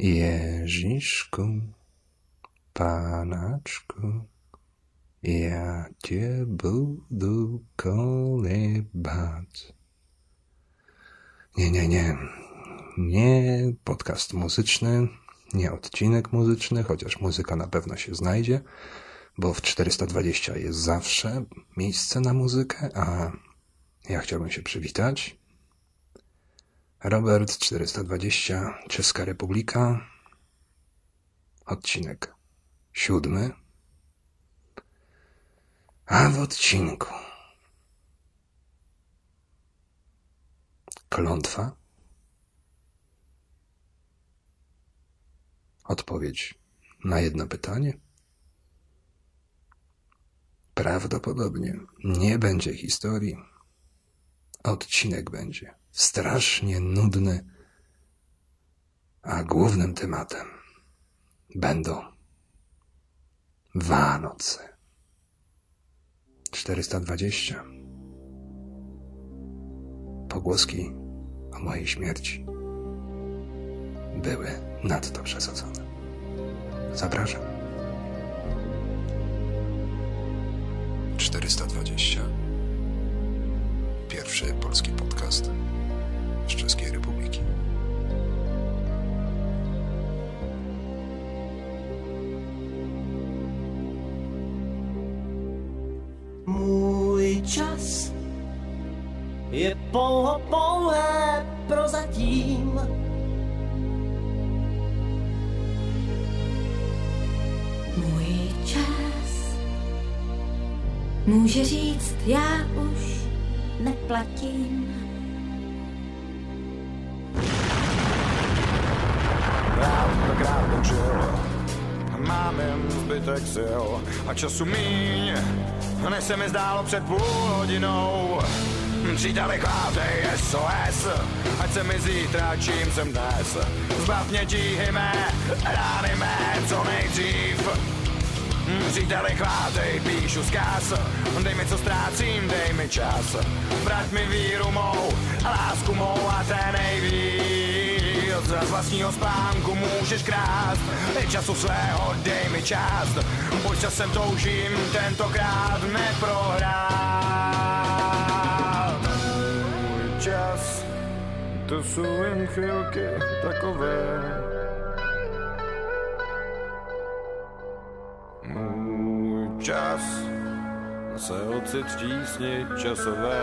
Ježišku, pánačku, ja cię budu kolebać. Nie, nie, nie. Nie podcast muzyczny, nie odcinek muzyczny, chociaż muzyka na pewno się znajdzie, bo w 420 jest zawsze miejsce na muzykę, a ja chciałbym się przywitać. Robert 420, Czeska Republika, odcinek siódmy. A w odcinku klątwa, odpowiedź na jedno pytanie. Prawdopodobnie nie będzie historii. Odcinek będzie strasznie nudny, a głównym tematem będą Wanoce. 420. Pogłoski o mojej śmierci były nadto przesadzone. Zapraszam. 420. Pierwszy polski podcast z Czeskiej Republiki. Můj čas je pouho pouhé prozatím. Můj čas může říct, já už neplatím. Mám jen zbytek sil a času míň, než se mi zdálo před půl hodinou. Příteli chvátej SOS, ať se mi zítra, čím jsem dnes. Zbav mě tíhy mé, rány mé, co nejdřív. Příteli chvátej, píšu zkaz Dej mi co ztrácím, dej mi čas Vrať mi víru mou lásku mou a ten nejvíc Z vlastního spánku můžeš krást. Času svého dej mi část. Pojď časem toužím tentokrát neprohrát. Můj čas to jsou jen chvilky takové. Můj čas se ocit v tísni časové.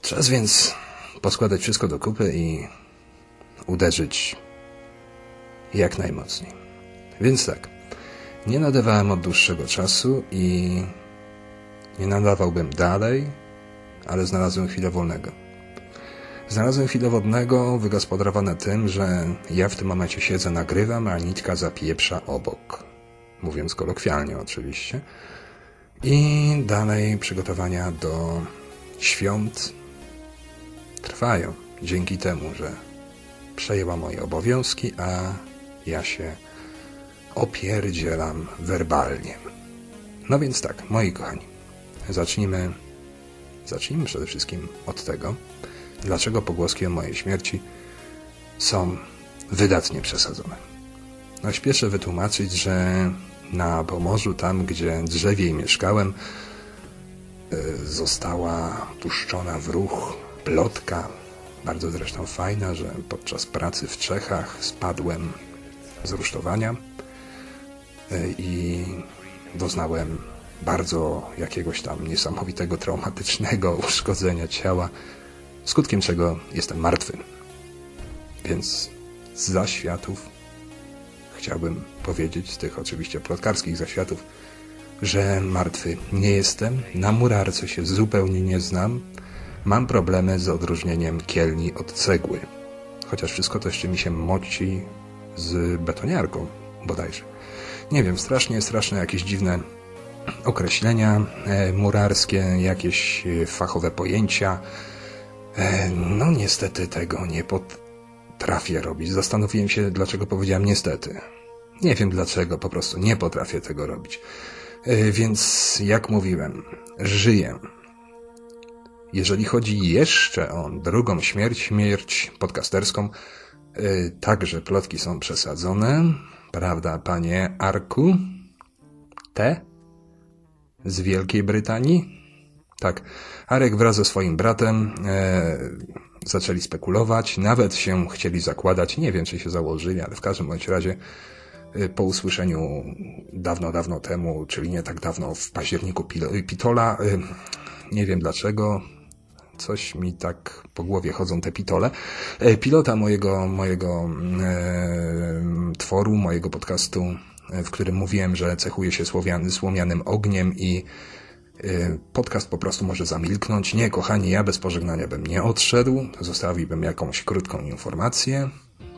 Czas więc poskładać wszystko do kupy i uderzyć jak najmocniej. Więc tak, nie nadawałem od dłuższego czasu i nie nadawałbym dalej, ale znalazłem chwilę wolnego. Znalazłem chwilę wodnego wygospodarowane tym, że ja w tym momencie siedzę, nagrywam, a nitka zapieprza obok. Mówiąc kolokwialnie oczywiście. I dalej przygotowania do świąt trwają dzięki temu, że przejęła moje obowiązki, a ja się opierdzielam werbalnie. No więc tak, moi kochani, zacznijmy, zacznijmy przede wszystkim od tego, dlaczego pogłoski o mojej śmierci są wydatnie przesadzone. No śpieszę wytłumaczyć, że na Pomorzu, tam gdzie drzewiej mieszkałem, y, została puszczona w ruch plotka, bardzo zresztą fajna, że podczas pracy w Czechach spadłem z rusztowania y, i doznałem bardzo jakiegoś tam niesamowitego, traumatycznego uszkodzenia ciała, skutkiem czego jestem martwy. Więc z zaświatów chciałbym powiedzieć, z tych oczywiście plotkarskich zaświatów, że martwy nie jestem, na murarce się zupełnie nie znam, mam problemy z odróżnieniem kielni od cegły. Chociaż wszystko to jeszcze mi się moci z betoniarką bodajże. Nie wiem, strasznie, straszne jakieś dziwne określenia e, murarskie, jakieś e, fachowe pojęcia, E, No niestety tego nie potrafię robić. Zastanowiłem się, dlaczego powiedziałem niestety. Nie wiem dlaczego, po prostu nie potrafię tego robić. Więc jak mówiłem, żyję. Jeżeli chodzi jeszcze o drugą śmierć, śmierć podcasterską, yy, także plotki są przesadzone. Prawda, panie Arku? T? Z Wielkiej Brytanii? Tak, Arek wraz ze swoim bratem e, zaczęli spekulować, nawet się chcieli zakładać, nie wiem czy się założyli, ale w każdym bądź razie e, po usłyszeniu dawno, dawno temu, czyli nie tak dawno w październiku Pitola, e, nie wiem dlaczego, coś mi tak po głowie chodzą te pitole. E, pilota mojego, mojego e, tworu, mojego podcastu, e, w którym mówiłem, że cechuje się słowiany, słomianym ogniem i e, podcast po prostu może zamilknąć. Nie, kochani, ja bez pożegnania bym nie odszedł, zostawiłbym jakąś krótką informację,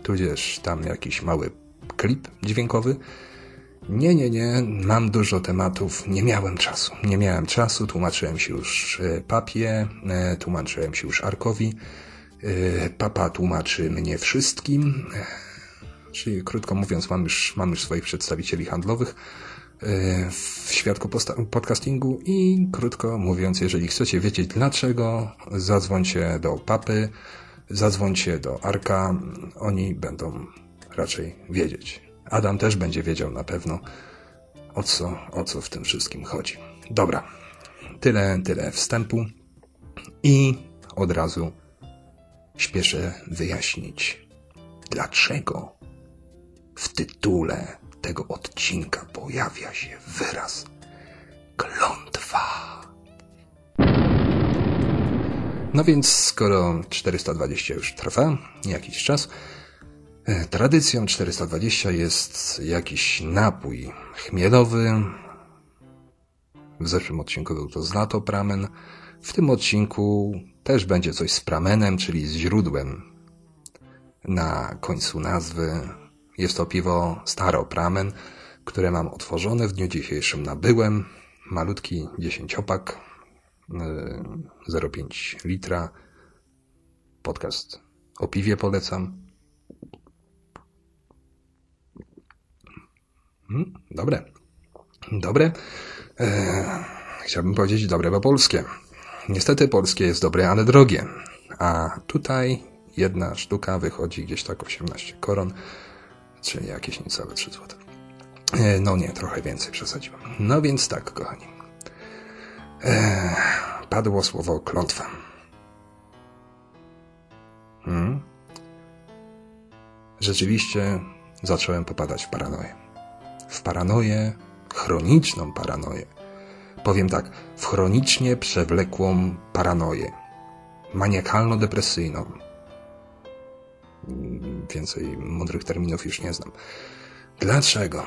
tudzież tam jakiś mały klip dźwiękowy, nie, nie, nie, mam dużo tematów, nie miałem czasu. Nie miałem czasu, tłumaczyłem się już e, papie, e, tłumaczyłem się już Arkowi, e, papa tłumaczy mnie wszystkim, czyli krótko mówiąc mam już, mam już swoich przedstawicieli handlowych w świadku podcastingu i krótko mówiąc, jeżeli chcecie wiedzieć dlaczego, zadzwońcie do papy, zadzwońcie do Arka, oni będą raczej wiedzieć. Adam też będzie wiedział na pewno, o co, o co w tym wszystkim chodzi. Dobra, tyle, tyle wstępu i od razu śpieszę wyjaśnić, dlaczego w tytule tego odcinka pojawia się wyraz klątwa. No więc skoro 420 już trwa jakiś czas, tradycją 420 jest jakiś napój chmielowy. W zeszłym odcinku był to Zlato Pramen. W tym odcinku też będzie coś z pramenem, czyli z źródłem na końcu nazwy. Jest to piwo Staro Pramen, które mam otworzone. W dniu dzisiejszym nabyłem. Malutki 10-opak, 0,5 e, litra. Podcast o piwie polecam. Hmm, dobre. Dobre. Eee, chciałbym powiedzieć dobre, bo polskie. Niestety polskie jest dobre, ale drogie. A tutaj jedna sztuka wychodzi gdzieś tak 18 koron, czyli jakieś niecałe 3 zł. Eee, no nie, trochę więcej przesadziłem. No więc tak, kochani. Eee, padło słowo klątwa. Hmm? Rzeczywiście zacząłem popadać w paranoję w paranoję, chroniczną paranoję. Powiem tak, w chronicznie przewlekłą paranoję. Maniakalno-depresyjną. Więcej mądrych terminów już nie znam. Dlaczego?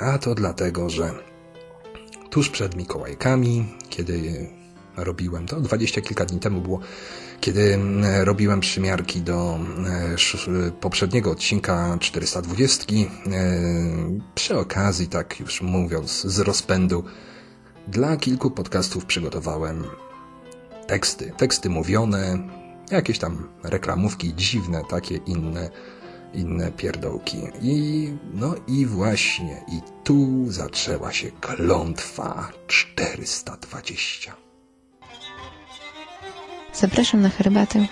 A to dlatego, że tuż przed Mikołajkami, kiedy robiłem to, dwadzieścia kilka dni temu było, kiedy mm, robiłem przymiarki do e, poprzedniego odcinka 420, e, przy okazji, tak już mówiąc z rozpędu, dla kilku podcastów przygotowałem teksty, teksty mówione, jakieś tam reklamówki dziwne, takie inne, inne pierdołki. I no i właśnie, i tu zaczęła się klątwa 420. Zapraszam na herbatę.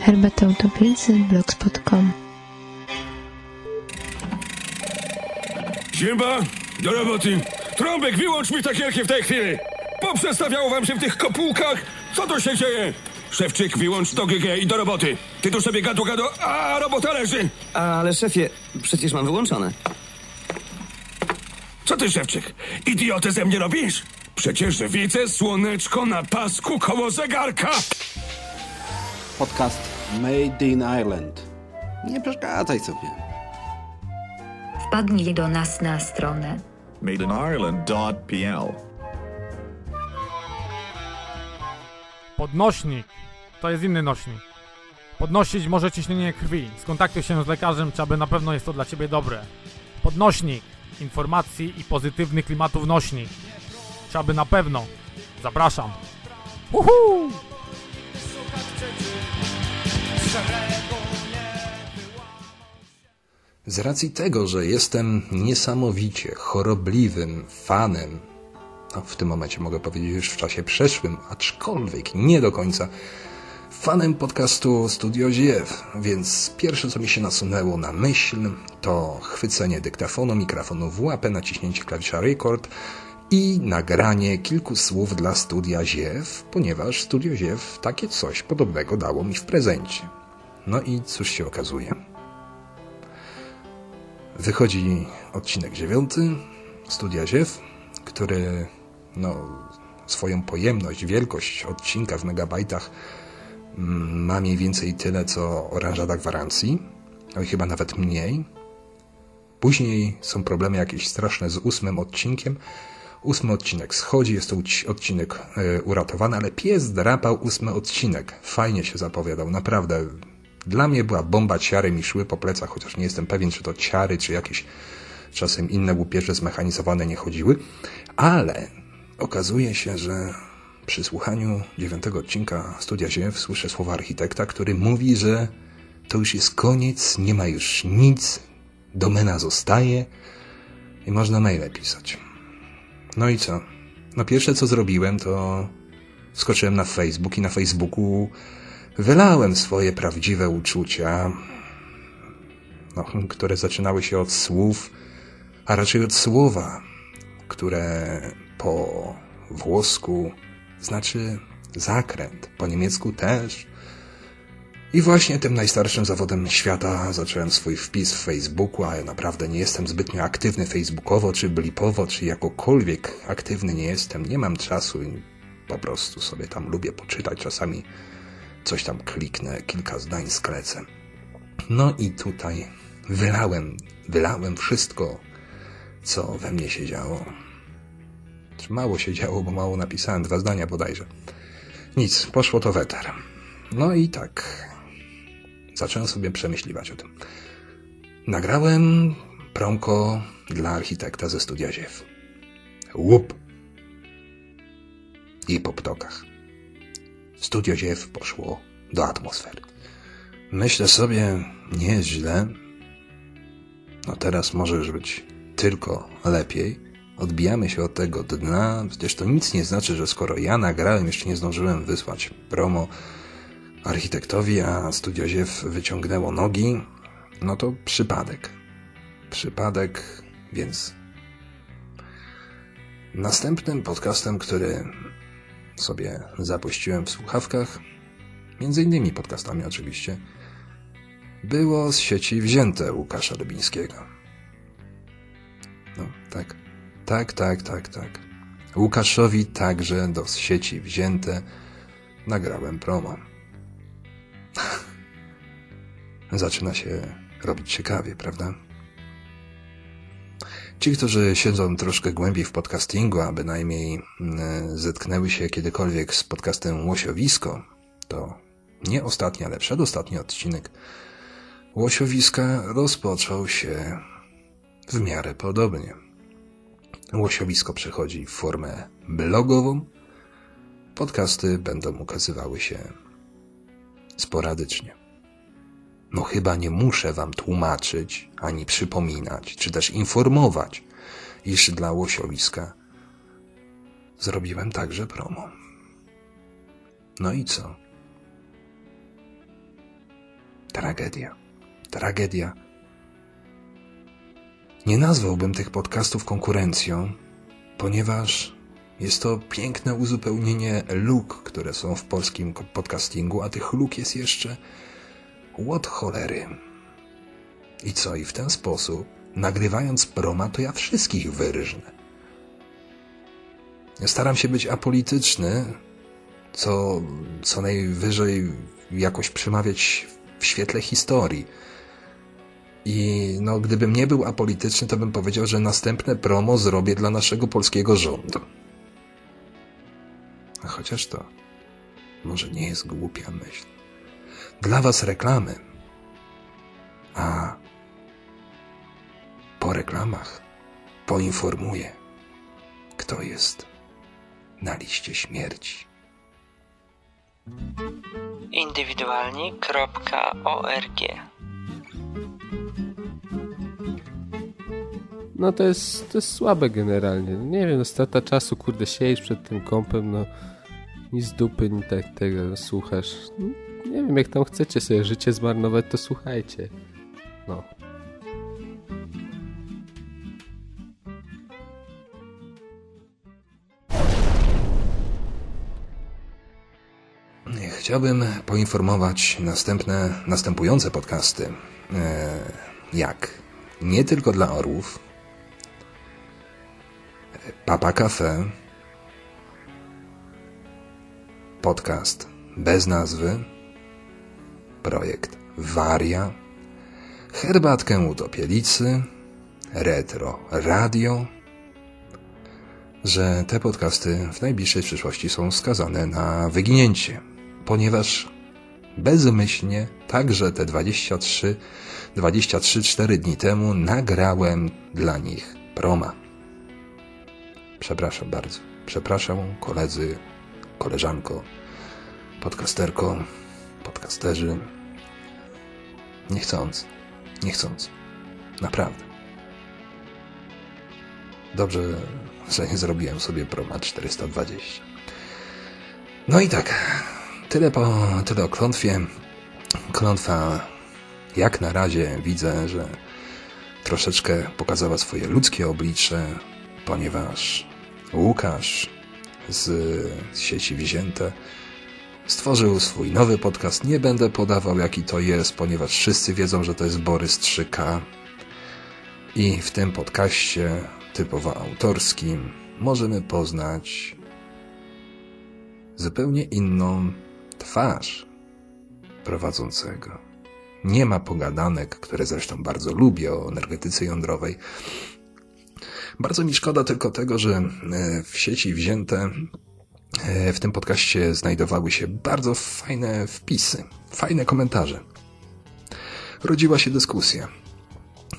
Herbata Utopilcy blogspot.com Zięba, do roboty. Trąbek, wyłącz mi takierki w tej chwili. Poprzestawiało wam się w tych kopułkach. Co to się dzieje? Szewczyk, wyłącz to GG i do roboty. Ty tu sobie gadu gadu, a robota leży. Ale szefie, przecież mam wyłączone. Co ty, Szewczyk? Idiotę ze mnie robisz? Przecież widzę słoneczko na pasku koło zegarka. Podcast Made in Ireland. Nie przeszkadzaj sobie. Wpadnij do nas na stronę madeiниreland.pl Podnośnik to jest inny nośnik. Podnosić może ciśnienie krwi. Skontaktuj się z lekarzem, czy aby na pewno jest to dla Ciebie dobre. Podnośnik informacji i pozytywnych klimatów nośnik. Czy aby na pewno. Zapraszam. Uhu! Z racji tego, że jestem niesamowicie chorobliwym fanem, no w tym momencie mogę powiedzieć już w czasie przeszłym, aczkolwiek nie do końca, fanem podcastu Studio Ziew, więc pierwsze co mi się nasunęło na myśl to chwycenie dyktafonu, mikrofonu w łapę, naciśnięcie klawisza record i nagranie kilku słów dla Studia Ziew, ponieważ Studio Ziew takie coś podobnego dało mi w prezencie. No i cóż się okazuje. Wychodzi odcinek dziewiąty Studia Ziew, który no, swoją pojemność, wielkość odcinka w megabajtach mm, ma mniej więcej tyle, co oranżada gwarancji, no i chyba nawet mniej. Później są problemy jakieś straszne z ósmym odcinkiem. Ósmy odcinek schodzi, jest to odcinek yy, uratowany, ale pies drapał ósmy odcinek. Fajnie się zapowiadał, naprawdę. Dla mnie była bomba, ciary mi szły po plecach, chociaż nie jestem pewien, czy to ciary, czy jakieś czasem inne łupieże zmechanizowane nie chodziły, ale okazuje się, że przy słuchaniu dziewiątego odcinka Studia Ziew słyszę słowa architekta, który mówi, że to już jest koniec, nie ma już nic, domena zostaje i można maile pisać. No i co? No pierwsze co zrobiłem, to skoczyłem na Facebook i na Facebooku wylałem swoje prawdziwe uczucia, no, które zaczynały się od słów, a raczej od słowa, które po włosku znaczy zakręt, po niemiecku też. I właśnie tym najstarszym zawodem świata zacząłem swój wpis w Facebooku, a ja naprawdę nie jestem zbytnio aktywny facebookowo, czy blipowo, czy jakokolwiek aktywny nie jestem. Nie mam czasu i po prostu sobie tam lubię poczytać. Czasami coś tam kliknę, kilka zdań sklecę. No i tutaj wylałem, wylałem wszystko, co we mnie się działo. Mało się działo, bo mało napisałem, dwa zdania bodajże. Nic, poszło to weter. No i tak, zacząłem sobie przemyśliwać o tym. Nagrałem promko dla architekta ze studia Ziew. Łup! I po ptokach. Studio Ziew poszło do atmosfery. Myślę sobie, nieźle. No teraz może już być tylko lepiej. Odbijamy się od tego dna. Przecież to nic nie znaczy, że skoro ja nagrałem, jeszcze nie zdążyłem wysłać promo architektowi, a Studio Ziew wyciągnęło nogi, no to przypadek. Przypadek, więc następnym podcastem, który sobie zapuściłem w słuchawkach, między innymi podcastami oczywiście, było z sieci wzięte Łukasza Lebińskiego. No, tak. Tak, tak, tak, tak. Łukaszowi także do sieci wzięte nagrałem promo. Zaczyna się robić ciekawie, prawda? Ci, którzy siedzą troszkę głębiej w podcastingu, a bynajmniej mm, zetknęły się kiedykolwiek z podcastem Łosiowisko, to nie ostatni, ale przedostatni odcinek Łosiowiska rozpoczął się w miarę podobnie. Łosiowisko przechodzi w formę blogową. Podcasty będą ukazywały się sporadycznie. No chyba nie muszę wam tłumaczyć, ani przypominać, czy też informować, iż dla łosiowiska zrobiłem także promo. No i co? Tragedia. Tragedia. Nie nazwałbym tych podcastów konkurencją, ponieważ jest to piękne uzupełnienie luk, które są w polskim podcastingu, a tych luk jest jeszcze Łot cholery. I co, i w ten sposób, nagrywając proma, to ja wszystkich wyrżnę. Staram się być apolityczny, co, co najwyżej jakoś przemawiać w świetle historii. I no, gdybym nie był apolityczny, to bym powiedział, że następne promo zrobię dla naszego polskiego rządu. A chociaż to może nie jest głupia myśl dla Was reklamy. A po reklamach poinformuję, kto jest na liście śmierci. Indywidualni.org no to jest, to jest słabe generalnie. Nie wiem, no strata czasu, kurde, siedzisz przed tym kąpem, no nic dupy, ni tak tego słuchasz. No, nie wiem, jak tam chcecie sobie życie zmarnować, to słuchajcie. No. Chciałbym poinformować następne, następujące podcasty. E, jak nie tylko dla orłów, Papa Cafe, podcast bez nazwy, projekt Waria, herbatkę utopielicy, retro radio, że te podcasty w najbliższej przyszłości są skazane na wyginięcie, ponieważ bezmyślnie także te 23 23-4 dni temu nagrałem dla nich proma. Przepraszam bardzo. Przepraszam koledzy, koleżanko, podcasterko, podcasterzy. Nie chcąc. Nie chcąc. Naprawdę. Dobrze, że nie zrobiłem sobie proma 420. No i tak. Tyle, po, tyle o klątwie. Klątwa jak na razie widzę, że troszeczkę pokazała swoje ludzkie oblicze, ponieważ Łukasz z, sieci Wzięte stworzył swój nowy podcast. Nie będę podawał jaki to jest, ponieważ wszyscy wiedzą, że to jest Borys 3K. I w tym podcaście typowo autorskim możemy poznać zupełnie inną twarz prowadzącego. Nie ma pogadanek, które zresztą bardzo lubię o energetyce jądrowej. Bardzo mi szkoda tylko tego, że e, w sieci wzięte e, w tym podcaście znajdowały się bardzo fajne wpisy, fajne komentarze. Rodziła się dyskusja.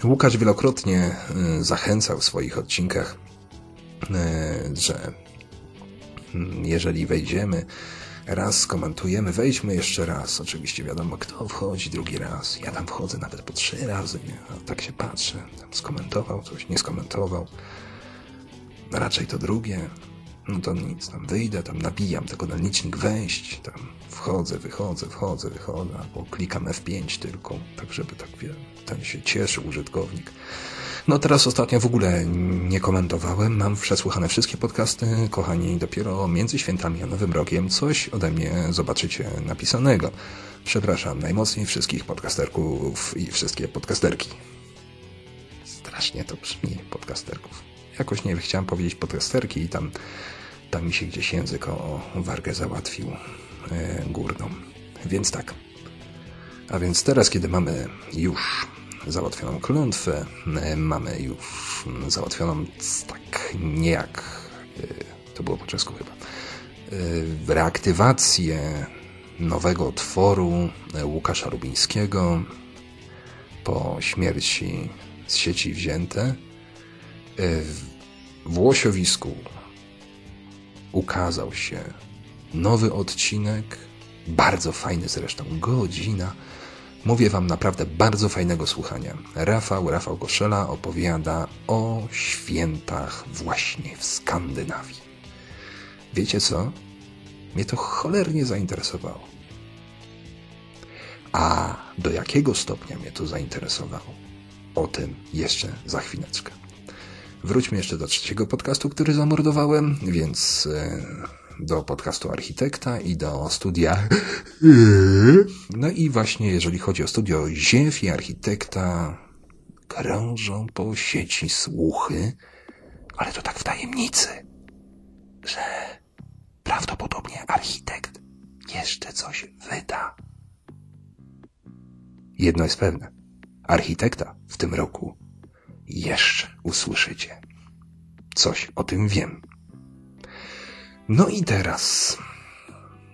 Łukasz wielokrotnie e, zachęcał w swoich odcinkach, że mm, jeżeli wejdziemy raz skomentujemy, wejdźmy jeszcze raz. Oczywiście wiadomo, kto wchodzi drugi raz. Ja tam wchodzę nawet po trzy razy, nie? Tak się patrzę. Tam skomentował coś, nie skomentował. Raczej to drugie. No to nic, tam wyjdę, tam nabijam tego na licznik wejść, tam wchodzę, wychodzę, wchodzę, wychodzę, albo klikam F5 tylko, tak żeby tak wie, ten się cieszył użytkownik. No teraz ostatnio w ogóle nie komentowałem. Mam przesłuchane wszystkie podcasty. Kochani, dopiero między świętami a Nowym Rokiem coś ode mnie zobaczycie napisanego. Przepraszam najmocniej wszystkich podcasterków i wszystkie podcasterki. Strasznie to brzmi, podcasterków. Jakoś nie chciałem powiedzieć podcasterki i tam, tam mi się gdzieś język o wargę załatwił e, górną. Więc tak. A więc teraz, kiedy mamy już załatwioną klątwę, e, mamy już załatwioną tak niejak, e, to było po czesku chyba, e, reaktywację nowego tworu Łukasza Rubińskiego po śmierci z sieci wzięte. W Łosiowisku ukazał się nowy odcinek, bardzo fajny zresztą, godzina Mówię wam naprawdę bardzo fajnego słuchania. Rafał, Rafał Koszela opowiada o świętach właśnie w Skandynawii. Wiecie co? Mnie to cholernie zainteresowało. A do jakiego stopnia mnie to zainteresowało? O tym jeszcze za chwileczkę. Wróćmy jeszcze do trzeciego podcastu, który zamordowałem, więc e, do podcastu architekta i do studia. No i właśnie jeżeli chodzi o studio Ziew i architekta, krążą po sieci słuchy, ale to tak w tajemnicy, że prawdopodobnie architekt jeszcze coś wyda. Jedno jest pewne. Architekta w tym roku jeszcze usłyszycie. Coś o tym wiem. No i teraz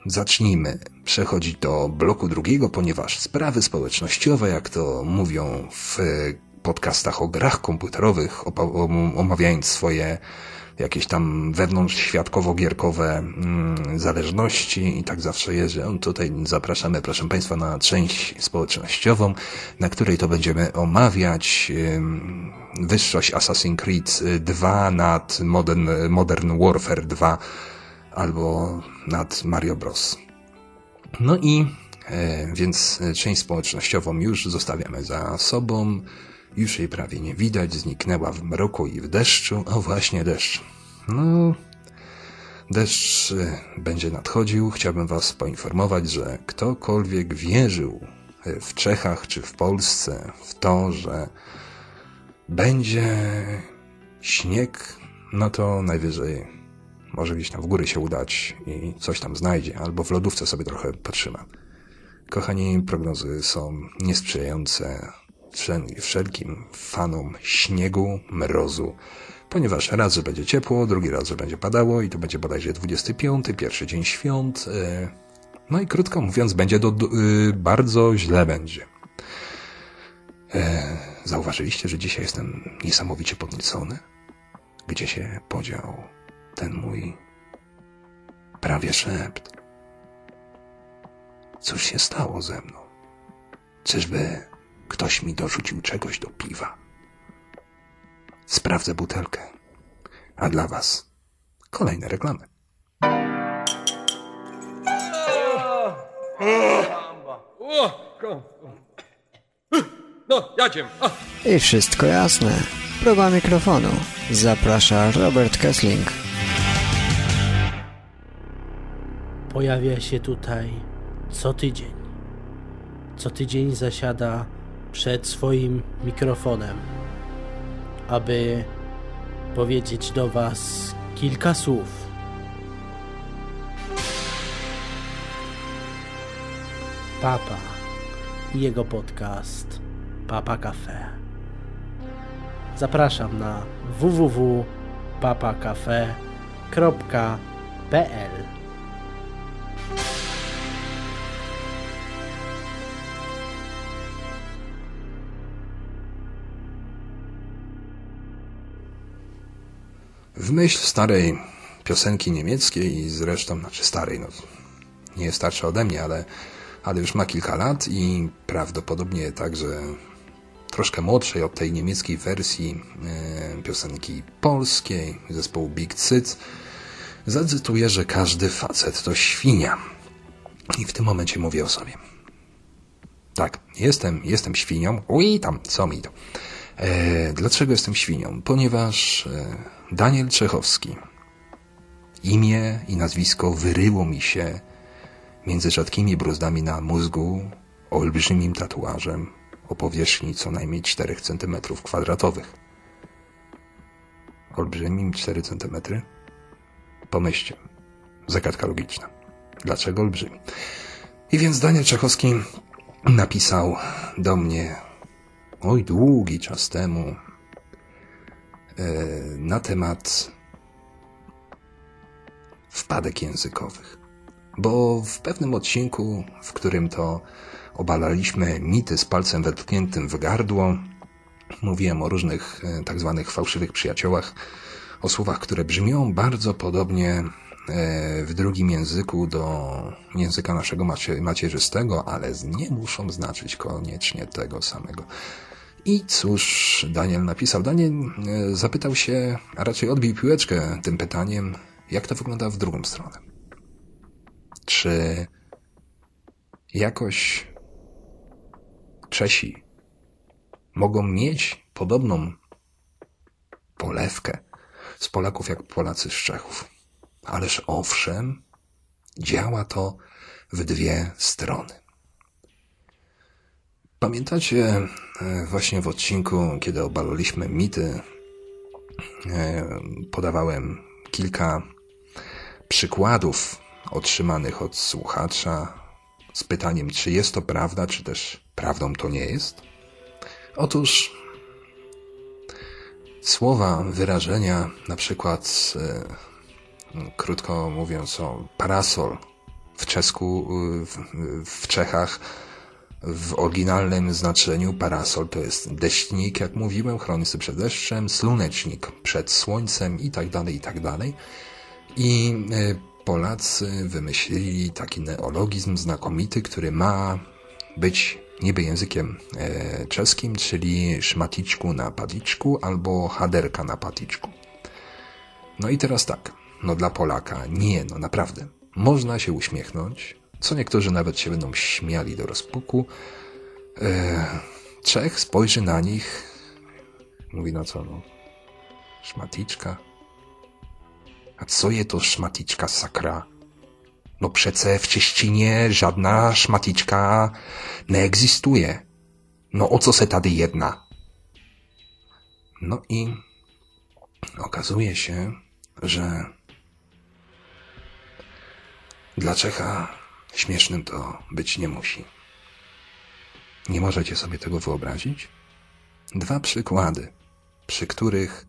zacznijmy przechodzić do bloku drugiego, ponieważ sprawy społecznościowe, jak to mówią w podcastach o grach komputerowych, omawiając swoje jakieś tam wewnątrzświadkowo-gierkowe mm, zależności i tak zawsze jest, że tutaj zapraszamy, proszę Państwa, na część społecznościową, na której to będziemy omawiać wyższość Assassin's Creed 2 nad Modern, Modern Warfare 2 albo nad Mario Bros. No i e, więc część społecznościową już zostawiamy za sobą. Już jej prawie nie widać, zniknęła w mroku i w deszczu. O właśnie deszcz. No, deszcz e, będzie nadchodził. Chciałbym Was poinformować, że ktokolwiek wierzył e, w Czechach czy w Polsce w to, że będzie śnieg, no to najwyżej może gdzieś tam w góry się udać i coś tam znajdzie, albo w lodówce sobie trochę potrzyma. Kochani, prognozy są niesprzyjające wszelkim fanom śniegu, mrozu, ponieważ raz, będzie ciepło, drugi raz, będzie padało i to będzie bodajże 25, pierwszy dzień świąt. E, no i krótko mówiąc, będzie do, y, bardzo źle będzie. E, zauważyliście, że dzisiaj jestem niesamowicie podniecony? Gdzie się podział ten mój prawie szept? Cóż się stało ze mną? Czyżby ktoś mi dorzucił czegoś do piwa? Sprawdzę butelkę. A dla was kolejne reklamy. No, jadziem. I wszystko jasne. Próba mikrofonu. Zaprasza Robert Kessling. Pojawia się tutaj co tydzień. Co tydzień zasiada przed swoim mikrofonem, aby powiedzieć do Was kilka słów. Papa i jego podcast Papa Cafe. Zapraszam na www.papacafe.pl W myśl starej piosenki niemieckiej i zresztą, znaczy starej, no nie jest starsza ode mnie, ale, ale już ma kilka lat i prawdopodobnie także troszkę młodszej od tej niemieckiej wersji e, piosenki polskiej zespołu Big Cyt, zacytuję, że każdy facet to świnia. I w tym momencie mówię o sobie. Tak, jestem, jestem świnią. Uj, tam, co mi to. E, dlaczego jestem świnią? Ponieważ e, Daniel Czechowski, imię i nazwisko wyryło mi się między rzadkimi bruzdami na mózgu, olbrzymim tatuażem o powierzchni co najmniej 4 cm kwadratowych. Olbrzymim 4 cm? Pomyślcie. Zagadka logiczna. Dlaczego olbrzymi? I więc Daniel Czechowski napisał do mnie oj długi czas temu na temat wpadek językowych. Bo w pewnym odcinku, w którym to obalaliśmy mity z palcem wetkniętym w gardło, mówiłem o różnych e, tak zwanych fałszywych przyjaciołach, o słowach, które brzmią bardzo podobnie e, w drugim języku do języka naszego macierzystego, ale nie muszą znaczyć koniecznie tego samego. I cóż Daniel napisał? Daniel e, zapytał się, a raczej odbił piłeczkę tym pytaniem, jak to wygląda w drugą stronę. Czy jakoś Czesi mogą mieć podobną polewkę z Polaków jak Polacy z Czechów? Ależ owszem, działa to w dwie strony. Pamiętacie e, właśnie w odcinku, kiedy obalaliśmy mity, e, podawałem kilka przykładów otrzymanych od słuchacza z pytaniem, czy jest to prawda, czy też prawdą to nie jest? Otóż słowa, wyrażenia, na przykład, e, krótko mówiąc o parasol w czesku, w, w Czechach, W oryginalnym znaczeniu parasol to jest deśnik, jak mówiłem, chroniący przed deszczem, słonecznik przed słońcem i tak dalej, i tak dalej. I e, Polacy wymyślili taki neologizm znakomity, który ma być niby językiem e, czeskim, czyli szmaticzku na paticzku albo haderka na paticzku. No i teraz tak, no dla Polaka nie, no naprawdę. Można się uśmiechnąć, co niektórzy nawet się będą śmiali do rozpuku. E, Czech spojrzy na nich, mówi no co, no, szmaticzka, a co je to szmaticzka sakra? No przece w cieścinie żadna szmaticzka nie egzystuje. No o co se tady jedna? No i okazuje się, że dla Czecha śmiesznym to być nie musi. Nie możecie sobie tego wyobrazić? Dwa przykłady, przy których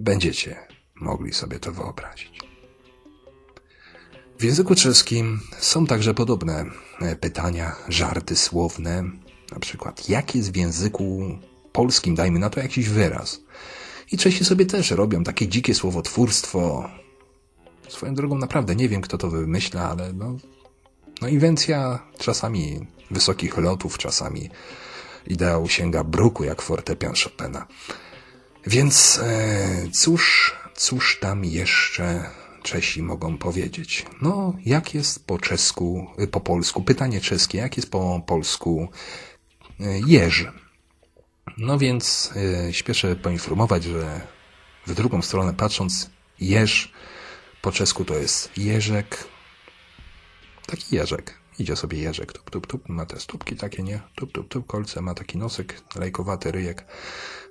będziecie mogli sobie to wyobrazić. W języku czeskim są także podobne e, pytania, żarty słowne. Na przykład, jak jest w języku polskim, dajmy na to jakiś wyraz. I Czesi sobie też robią takie dzikie słowotwórstwo. Swoją drogą naprawdę nie wiem, kto to wymyśla, ale no, no inwencja czasami wysokich lotów, czasami ideał sięga bruku, jak fortepian Chopina. Więc e, cóż, cóż tam jeszcze Czesi mogą powiedzieć? No, jak jest po czesku, po polsku? Pytanie czeskie, jak jest po polsku e, jeż? No więc e, śpieszę poinformować, że w drugą stronę patrząc, jeż po czesku to jest jeżek. Taki jeżek. Idzie sobie jeżek, tup, tup, tup, ma te stópki takie, nie? Tup, tup, tup, kolce, ma taki nosek, lejkowaty ryjek.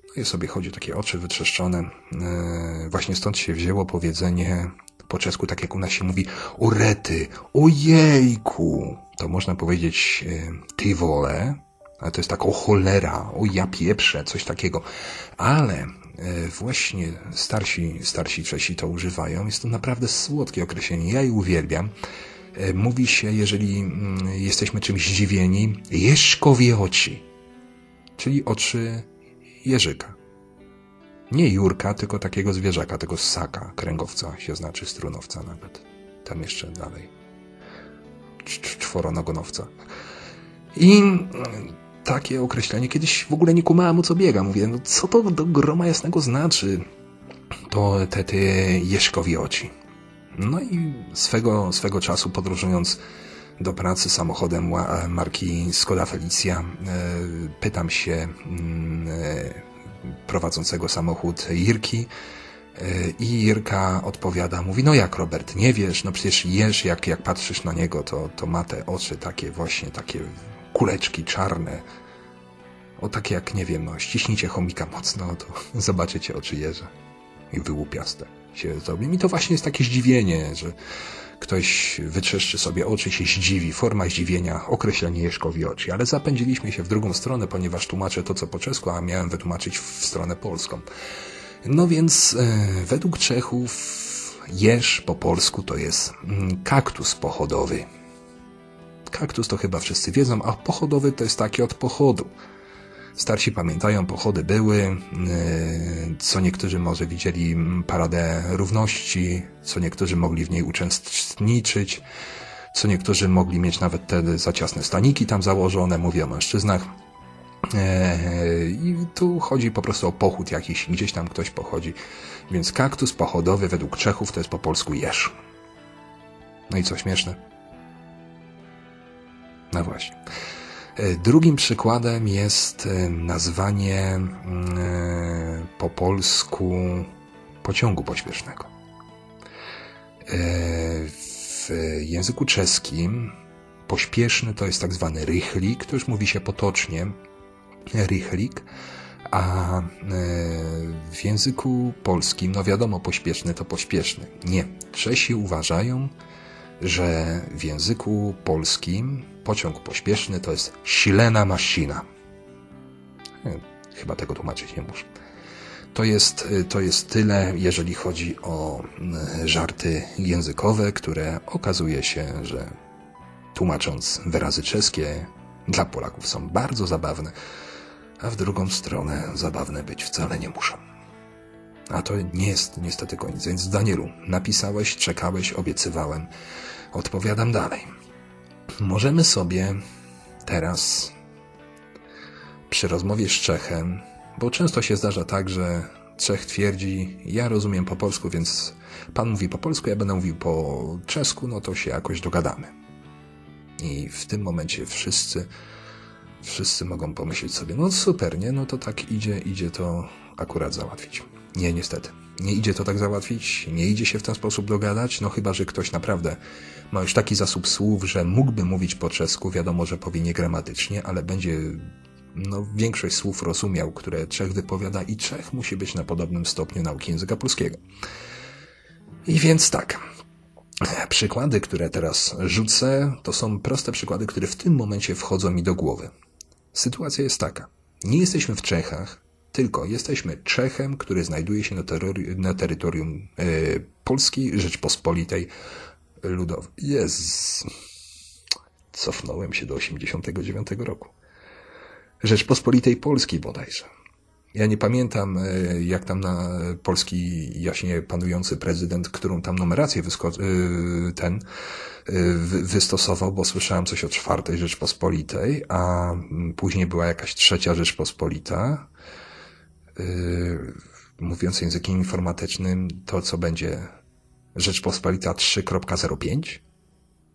No i sobie chodzi takie oczy wytrzeszczone. E, właśnie stąd się wzięło powiedzenie po czesku, tak jak u nas się mówi, urety, ojejku. To można powiedzieć e, ty wolę, ale to jest tak o cholera, o ja pieprze, coś takiego. Ale e, właśnie starsi, starsi Czesi to używają. Jest to naprawdę słodkie określenie. Ja je uwielbiam. E, mówi się, jeżeli mm, jesteśmy czymś zdziwieni, jeżkowie oczy, czyli oczy jeżyka. Nie Jurka, tylko takiego zwierzaka, tego ssaka, kręgowca się znaczy, strunowca nawet. Tam jeszcze dalej. Czworonogonowca. I mm, takie określenie, kiedyś w ogóle nie kumałem o co biega. Mówię, no co to do groma jasnego znaczy? To te, te jeżkowie oczy. No i swego, swego czasu podróżując do pracy samochodem marki Skoda Felicia, e, pytam się mm, e, prowadzącego samochód Jirki e, i Jirka odpowiada, mówi, no jak Robert, nie wiesz, no przecież jesz, jak, jak patrzysz na niego, to, to ma te oczy takie właśnie, takie kuleczki czarne, o takie jak, nie wiem, no ściśnijcie chomika mocno, to zobaczycie oczy jeża. I wyłupiaste się. I to właśnie jest takie zdziwienie, że ktoś wytrzeszczy sobie oczy, się zdziwi. Forma zdziwienia, określenie Jeżkowi oczy. Ale zapędziliśmy się w drugą stronę, ponieważ tłumaczę to, co po czesku, a miałem wytłumaczyć w stronę polską. No więc e, według Czechów jeż po polsku to jest mm, kaktus pochodowy. Kaktus to chyba wszyscy wiedzą, a pochodowy to jest taki od pochodu. Starsi pamiętają, pochody były, e, co niektórzy może widzieli Paradę Równości, co niektórzy mogli w niej uczestniczyć, co niektórzy mogli mieć nawet te za ciasne staniki tam założone, mówię o mężczyznach. E, I tu chodzi po prostu o pochód jakiś, gdzieś tam ktoś pochodzi. Więc kaktus pochodowy według Czechów to jest po polsku jeż. No i co śmieszne? No właśnie. E, drugim przykładem jest e, nazwanie mm, e, po polsku pociągu pośpiesznego. W języku czeskim pośpieszny to jest tak zwany rychlik, to już mówi się potocznie rychlik, a w języku polskim, no wiadomo, pośpieszny to pośpieszny. Nie. Czesi uważają, że w języku polskim pociąg pośpieszny to jest silena maszyna. E, chyba tego tłumaczyć nie muszę. To jest, e, to jest tyle, jeżeli chodzi o żarty językowe, które okazuje się, że tłumacząc wyrazy czeskie, dla Polaków są bardzo zabawne, a w drugą stronę zabawne być wcale nie muszą. A to nie jest niestety koniec. Więc Danielu, napisałeś, czekałeś, obiecywałem. Odpowiadam dalej. Możemy sobie teraz przy rozmowie z Czechem, bo często się zdarza tak, że Czech twierdzi, ja rozumiem po polsku, więc pan mówi po polsku, ja będę mówił po czesku, no to się jakoś dogadamy. I w tym momencie wszyscy, wszyscy mogą pomyśleć sobie, no super, nie? No to tak idzie, idzie to akurat załatwić. Nie, niestety. Nie idzie to tak załatwić, nie idzie się w ten sposób dogadać, no chyba, że ktoś naprawdę ma już taki zasób słów, że mógłby mówić po czesku, wiadomo, że powie niegramatycznie, ale będzie no, większość słów rozumiał, które Czech wypowiada i Czech musi być na podobnym stopniu nauki języka polskiego. I więc tak. Przykłady, które teraz rzucę, to są proste przykłady, które w tym momencie wchodzą mi do głowy. Sytuacja jest taka. Nie jesteśmy w Czechach, tylko jesteśmy Czechem, który znajduje się na, terytorium, na terytorium e, Polski Rzeczpospolitej Ludowej. Jest. Cofnąłem się do 89 roku. Rzeczpospolitej Polskiej bodajże. Ja nie pamiętam, e, jak tam na polski jaśnie panujący prezydent, którą tam numerację e, ten wystosował, bo słyszałem coś o czwartej Rzeczpospolitej, a później była jakaś trzecia Rzeczpospolita. Mówiąc językiem informatycznym, to co będzie Rzeczpospolita 3.05?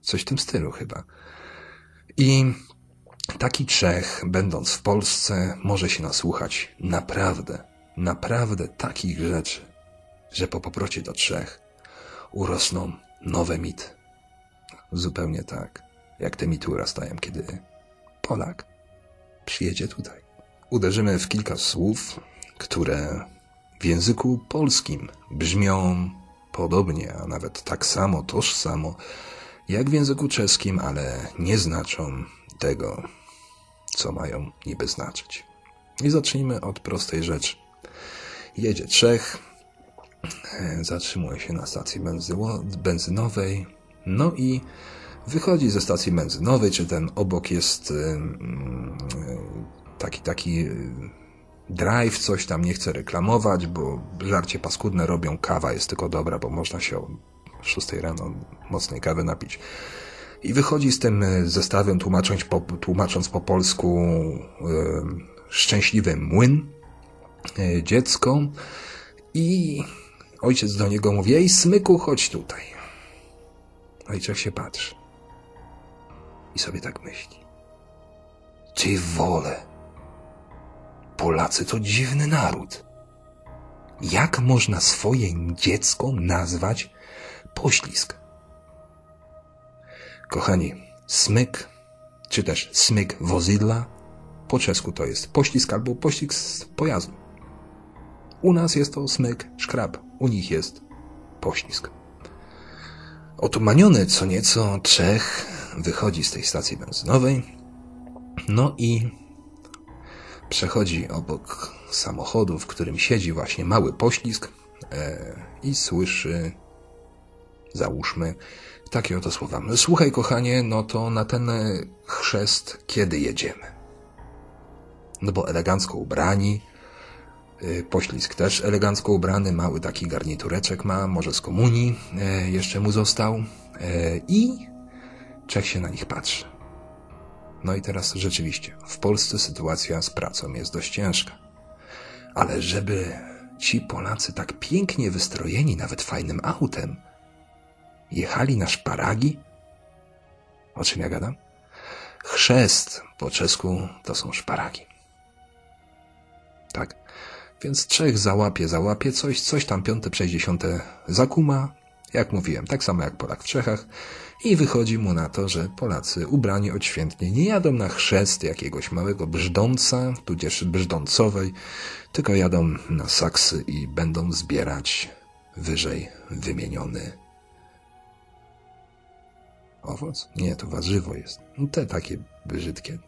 Coś w tym stylu chyba. I Taki Czech, będąc w Polsce, może się nasłuchać naprawdę, naprawdę takich rzeczy, że po powrocie do Czech urosną nowe mity. Zupełnie tak, jak te mity urastają, kiedy Polak przyjedzie tutaj. Uderzymy w kilka słów, które w języku polskim brzmią podobnie, a nawet tak samo, tożsamo, jak w języku czeskim, ale nie znaczą tego, co mają niby znaczyć. I zacznijmy od prostej rzeczy. Jedzie Czech, e, zatrzymuje się na stacji benzynowej, no i wychodzi ze stacji benzynowej, czy ten obok jest taki, taki drive, coś tam nie chcę reklamować, bo żarcie paskudne robią, kawa jest tylko dobra, bo można się o 6 rano mocnej kawy napić. I wychodzi z tym e, zestawem, tłumacząc po, tłumacząc po polsku e, szczęśliwy młyn, e, dziecko i ojciec do niego mówi, ej smyku, chodź tutaj. Ojciec się patrzy i sobie tak myśli. Ty wole, Polacy to dziwny naród. Jak można swoje dziecko nazwać poślizg? Kochani, smyk, czy też smyk wozidla, po czesku to jest poślizg albo poślizg pojazdu. U nas jest to smyk szkrab, u nich jest poślizg. Otumaniony co nieco Czech wychodzi z tej stacji benzynowej, no i przechodzi obok samochodu, w którym siedzi właśnie mały poślizg e, i słyszy, załóżmy, takie oto słowa. Słuchaj, kochanie, no to na ten chrzest kiedy jedziemy? No bo elegancko ubrani, y, poślizg też elegancko ubrany, mały taki garnitureczek ma, może z komunii y, jeszcze mu został i Czech się na nich patrzy. No i teraz rzeczywiście, w Polsce sytuacja z pracą jest dość ciężka. Ale żeby ci Polacy tak pięknie wystrojeni nawet fajnym autem, jechali na szparagi? O czym ja gadam? Chrzest po czesku to są szparagi. Tak. Więc Czech załapie, załapie coś, coś tam piąte, sześćdziesiąte zakuma, jak mówiłem, tak samo jak Polak w Czechach i wychodzi mu na to, że Polacy ubrani odświętnie nie jadą na chrzest jakiegoś małego brzdąca, tudzież brzdącowej, tylko jadą na saksy i będą zbierać wyżej wymieniony Owoc? Nie, to warzywo jest. No te takie brzydkie.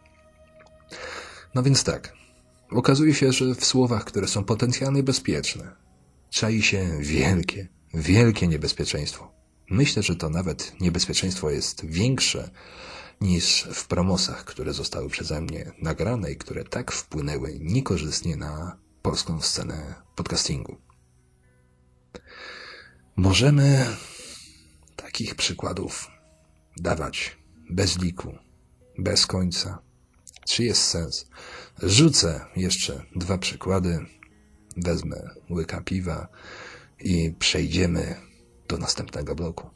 No więc tak. Okazuje się, że w słowach, które są potencjalnie bezpieczne, czai się wielkie, wielkie niebezpieczeństwo. Myślę, że to nawet niebezpieczeństwo jest większe niż w promosach, które zostały przeze mnie nagrane i które tak wpłynęły niekorzystnie na polską scenę podcastingu. Możemy takich przykładów dawać bez liku, bez końca. Czy jest sens? Rzucę jeszcze dwa przykłady, wezmę łyka piwa i przejdziemy do następnego bloku.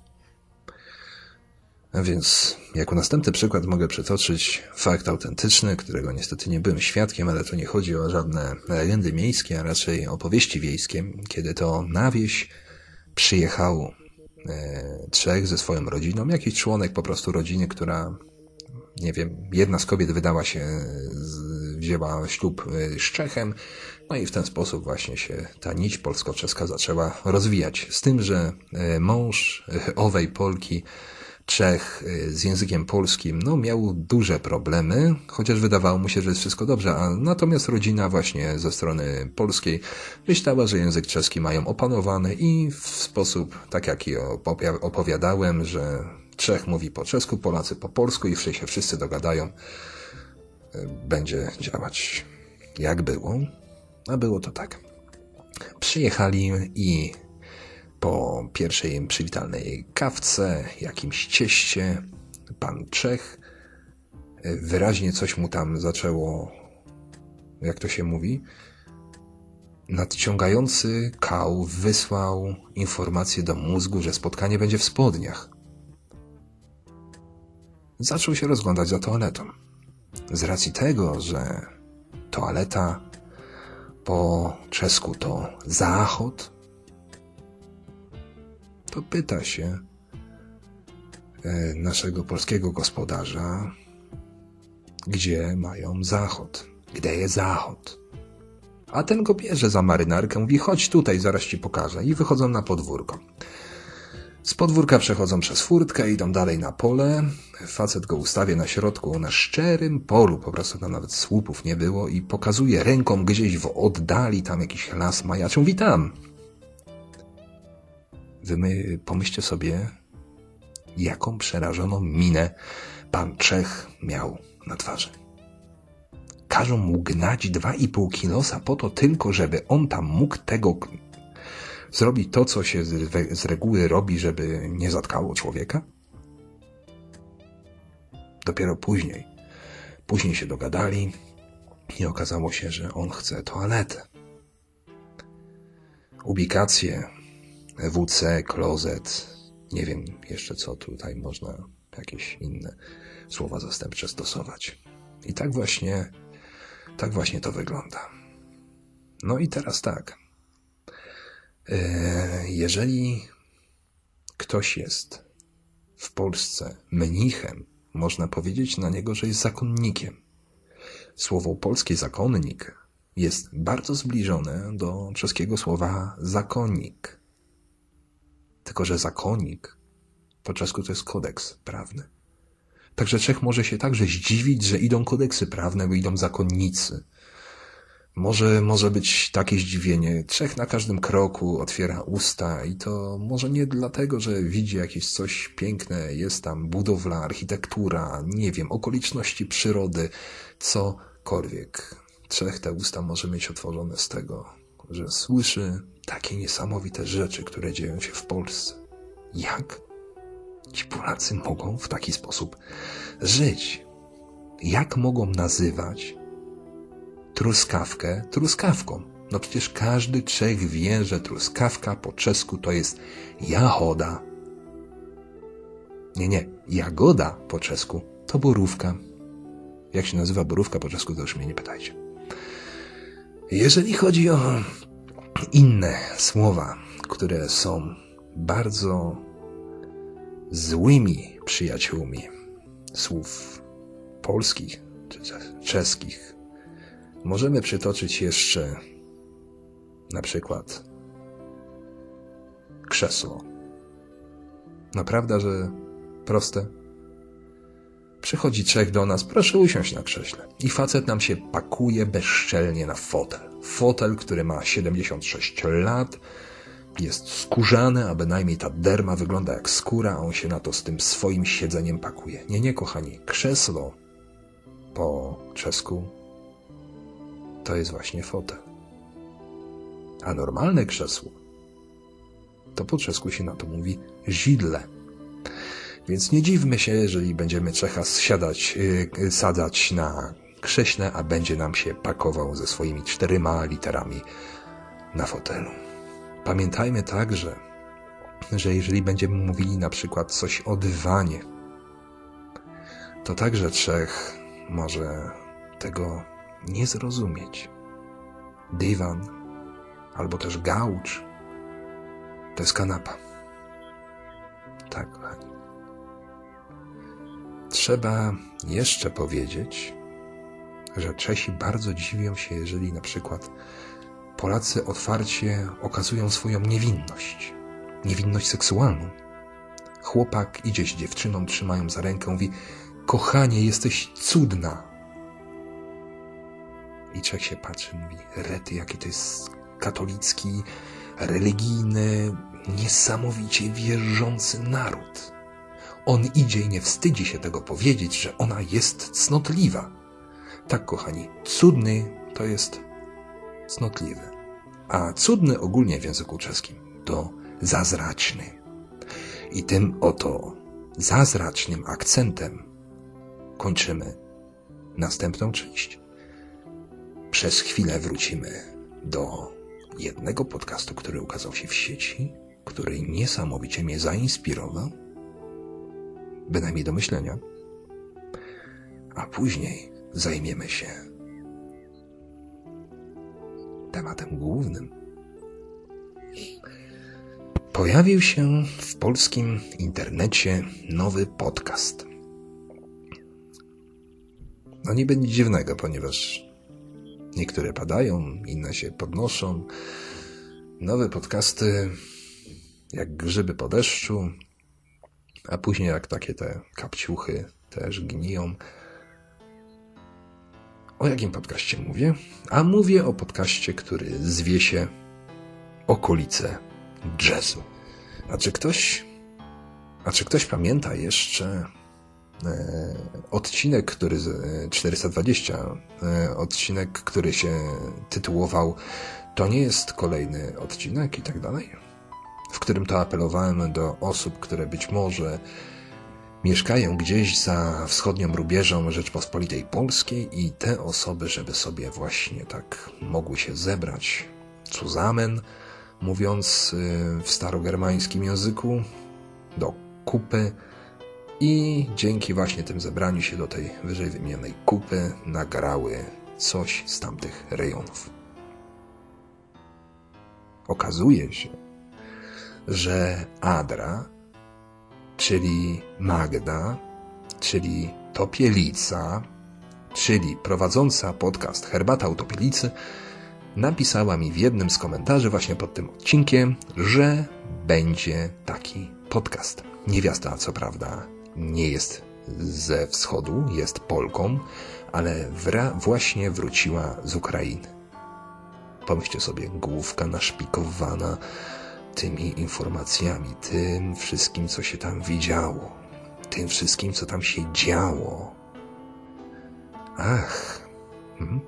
A więc, jako następny przykład mogę przytoczyć fakt autentyczny, którego niestety nie byłem świadkiem, ale tu nie chodzi o żadne legendy miejskie, a raczej opowieści wiejskie, kiedy to na wieś przyjechało e, trzech ze swoją rodziną, jakiś członek po prostu rodziny, która, nie wiem, jedna z kobiet wydała się, wzięła ślub e, z Czechem, no i w ten sposób właśnie się ta nić polsko-czeska zaczęła rozwijać. Z tym, że e, mąż e, owej Polki Czech z językiem polskim, no miał duże problemy, chociaż wydawało mu się, że jest wszystko dobrze, a natomiast rodzina właśnie ze strony polskiej myślała, że język czeski mają opanowany i w sposób, tak jak i opowiadałem, że Czech mówi po czesku, Polacy po polsku i się wszyscy dogadają, y, będzie działać jak było, a było to tak. Przyjechali i po pierwszej przywitalnej kawce, jakimś cieście, pan Czech wyraźnie coś mu tam zaczęło, jak to się mówi, nadciągający kał wysłał informację do mózgu, że spotkanie będzie w spodniach. Zaczął się rozglądać za toaletą. Z racji tego, że toaleta po czesku to zachód, to pyta się e, naszego polskiego gospodarza, gdzie mają zachód, gdzie jest zachód. A ten go bierze za marynarkę, mówi chodź tutaj, zaraz ci pokażę i wychodzą na podwórko. Z podwórka przechodzą przez furtkę, idą dalej na pole. Facet go ustawia na środku, na szczerym polu, po prostu tam nawet słupów nie było i pokazuje ręką gdzieś w oddali, tam jakiś las majaczył. Witam, Wy my, pomyślcie sobie, jaką przerażoną minę pan Czech miał na twarzy. Każą mu gnać dwa i pół kilosa po to tylko, żeby on tam mógł tego zrobić to, co się z, reguły robi, żeby nie zatkało człowieka? Dopiero później, później się dogadali i okazało się, że on chce toaletę. Ubikację WC, klozet, nie wiem jeszcze co tutaj można jakieś inne słowa zastępcze stosować. I tak właśnie, tak właśnie to wygląda. No i teraz tak. E, jeżeli ktoś jest w Polsce mnichem, można powiedzieć na niego, że jest zakonnikiem. Słowo polskie zakonnik jest bardzo zbliżone do czeskiego słowa zakonnik. Tylko, że zakonnik po czesku to jest kodeks prawny. Także Czech może się także zdziwić, że idą kodeksy prawne, bo idą zakonnicy. Może, może być takie zdziwienie. Czech na każdym kroku otwiera usta i to może nie dlatego, że widzi jakieś coś piękne, jest tam budowla, architektura, nie wiem, okoliczności przyrody, cokolwiek. Czech te usta może mieć otworzone z tego, że słyszy takie niesamowite rzeczy, które dzieją się w Polsce. Jak ci Polacy mogą w taki sposób żyć? Jak mogą nazywać truskawkę truskawką? No przecież każdy Czech wie, że truskawka po czesku to jest jachoda. Nie, nie, jagoda po czesku to borówka. Jak się nazywa borówka po czesku, to już mnie nie pytajcie. Jeżeli chodzi o inne słowa, które są bardzo złymi przyjaciółmi słów polskich czy czeskich, możemy przytoczyć jeszcze na przykład krzesło. Naprawdę, że proste? Przychodzi Czech do nas, proszę usiąść na krześle. I facet nam się pakuje bezczelnie na fotel. Fotel, który ma 76 lat, jest skórzane, a bynajmniej ta derma wygląda jak skóra, a on się na to z tym swoim siedzeniem pakuje. Nie, nie, kochani, krzesło po czesku to jest właśnie fotel. A normalne krzesło to po czesku się na to mówi żidle. Więc nie dziwmy się, jeżeli będziemy Czecha siadać, yy, sadzać na krześle, a będzie nam się pakował ze swoimi czterema literami na fotelu. Pamiętajmy także, że jeżeli będziemy mówili na przykład coś o dywanie, to także Czech może tego nie zrozumieć. Dywan albo też gaucz to jest kanapa. Tak, kochani. Trzeba jeszcze powiedzieć, że Czesi bardzo dziwią się, jeżeli na przykład Polacy otwarcie okazują swoją niewinność. Niewinność seksualną. Chłopak idzie z dziewczyną, trzymają za rękę, mówi: Kochanie, jesteś cudna. I Czech się patrzy, mówi: Rety, jaki to jest katolicki, religijny, niesamowicie wierzący naród. On idzie i nie wstydzi się tego powiedzieć, że ona jest cnotliwa. Tak, kochani, cudny to jest cnotliwy. A cudny ogólnie w języku czeskim to zazraczny. I tym oto zazracznym akcentem kończymy następną część. Przez chwilę wrócimy do jednego podcastu, który ukazał się w sieci, który niesamowicie mnie zainspirował, bynajmniej do myślenia, a później zajmiemy się tematem głównym. Pojawił się w polskim internecie nowy podcast. No nie będzie dziwnego, ponieważ niektóre padają, inne się podnoszą. Nowe podcasty jak grzyby po deszczu, a później jak takie te kapciuchy też gniją. O jakim podcaście mówię? A mówię o podcaście, który zwie się Okolice Jazzu. A czy ktoś, a czy ktoś pamięta jeszcze odcinek, który 420, e, odcinek, który się tytułował To nie jest kolejny odcinek i tak dalej? W którym to apelowałem do osób, które być może mieszkają gdzieś za wschodnią rubieżą Rzeczpospolitej Polskiej i te osoby, żeby sobie właśnie tak mogły się zebrać zusammen, mówiąc w starogermańskim języku, do kupy i dzięki właśnie tym zebraniu się do tej wyżej wymienionej kupy nagrały coś z tamtych rejonów. Okazuje się, że Adra czyli Magda, czyli Topielica, czyli prowadząca podcast Herbata u Topielicy, napisała mi w jednym z komentarzy właśnie pod tym odcinkiem, że będzie taki podcast. Niewiasta, co prawda, nie jest ze wschodu, jest Polką, ale wra właśnie wróciła z Ukrainy. Pomyślcie sobie, główka naszpikowana tymi informacjami, tym wszystkim, co się tam widziało, tym wszystkim, co tam się działo. Ach, hmm,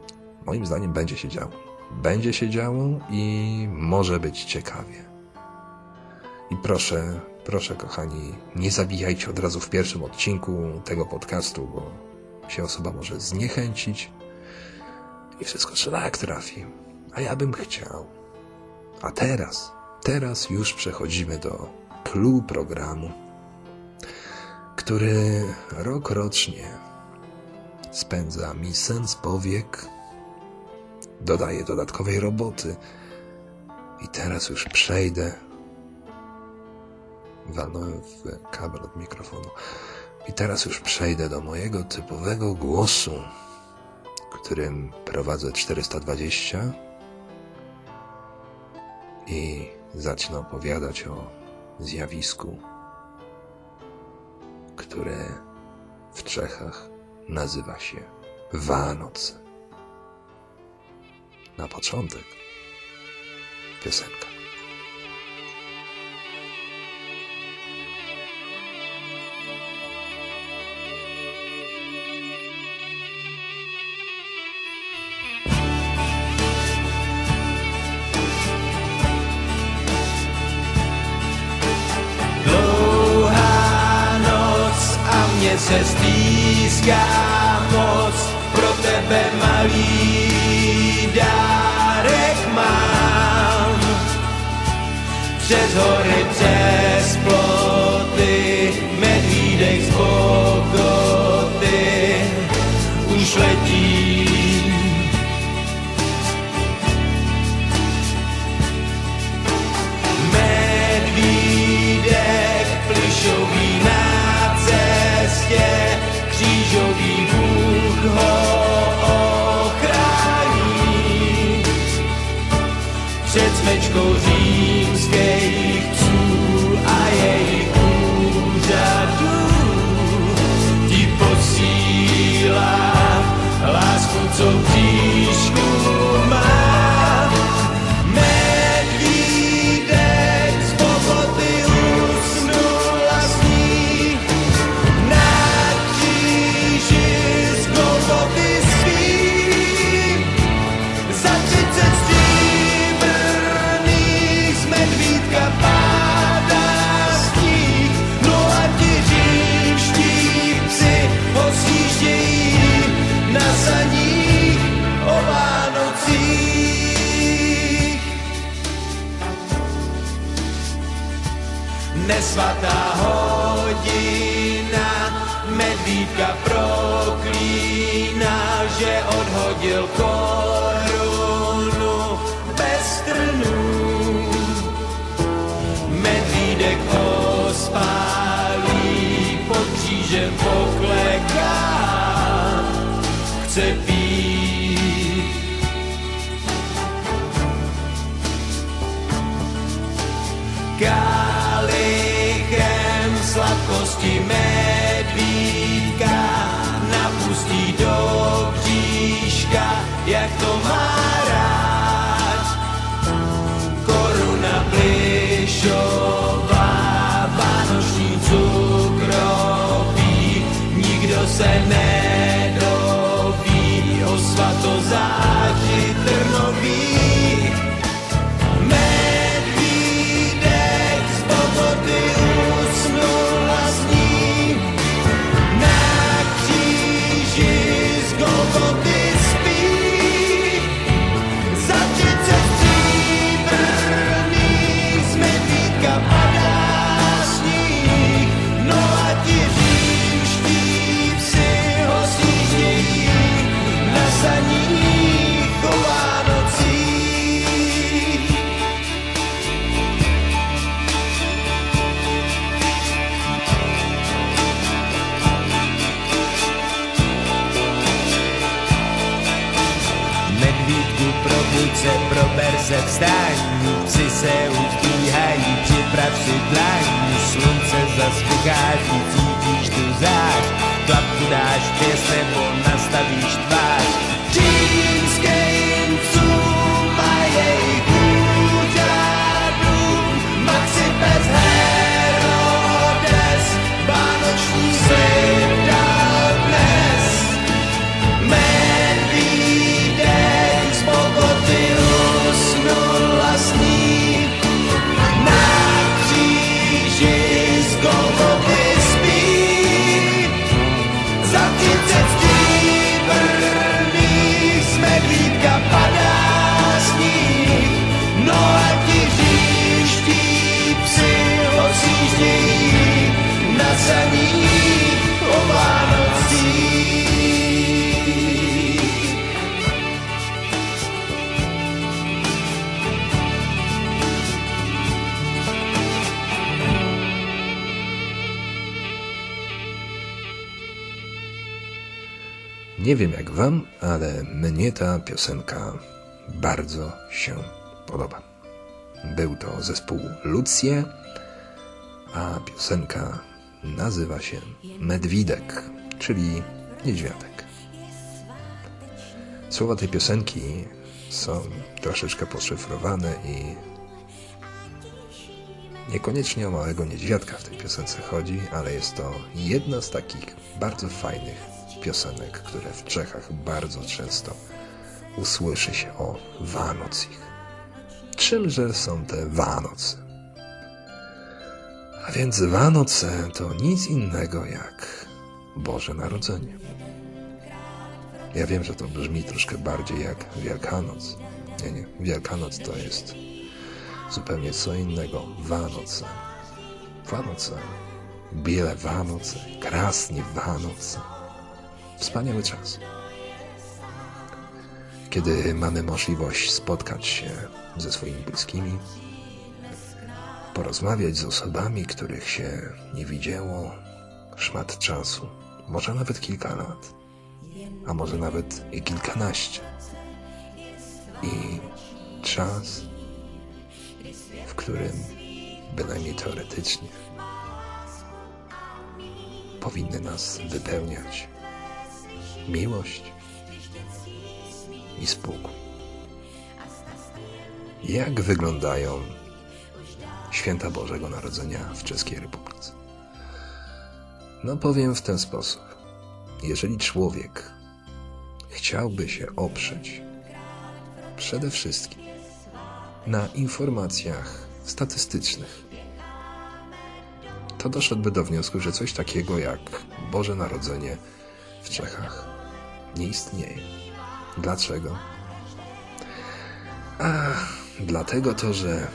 moim zdaniem będzie się działo. Będzie się działo i może być ciekawie. I proszę, proszę, kochani, nie zabijajcie od razu w pierwszym odcinku tego podcastu, bo się osoba może zniechęcić i wszystko jak trafi. A ja bym chciał. A teraz Teraz już przechodzimy do clue programu, który rok rocznie spędza mi sens powiek, dodaje dodatkowej roboty i teraz już przejdę walnąłem w kabel od mikrofonu i teraz już przejdę do mojego typowego głosu, którym prowadzę 420 i zacznę opowiadać o zjawisku, które w Czechach nazywa się Vánoce. Na początek piosenka. se stýská moc, pro tebe malý dárek mám. Přes hory, přes zewstań Przy sełów i hajcie você przykla Mnie ta piosenka bardzo się podoba. Był to zespół Lucje, a piosenka nazywa się Medwidek, czyli niedźwiadek. Słowa tej piosenki są troszeczkę poszyfrowane i niekoniecznie o małego niedźwiadka w tej piosence chodzi, ale jest to jedna z takich bardzo fajnych piosenek, które w Czechach bardzo często usłyszy się o Wanocich. Czymże są te Wanoce? A więc Wanoce to nic innego jak Boże Narodzenie. Ja wiem, że to brzmi troszkę bardziej jak Wielkanoc. Nie, nie, Wielkanoc to jest zupełnie co innego. Wanoce. Wanoce. Biele Wanoce. Krasni Wanoce. Wspaniały czas. Kiedy mamy możliwość spotkać się ze swoimi bliskimi, porozmawiać z osobami, których się nie widziało szmat czasu, może nawet kilka lat, a może nawet i kilkanaście. I czas, w którym bynajmniej teoretycznie powinny nas wypełniać miłość i spokój. Jak wyglądają święta Bożego Narodzenia w Czeskiej Republice? No powiem w ten sposób. Jeżeli człowiek chciałby się oprzeć przede wszystkim na informacjach statystycznych, to doszedłby do wniosku, że coś takiego jak Boże Narodzenie w Czechach nie istnieje. Dlaczego? A dlatego to, że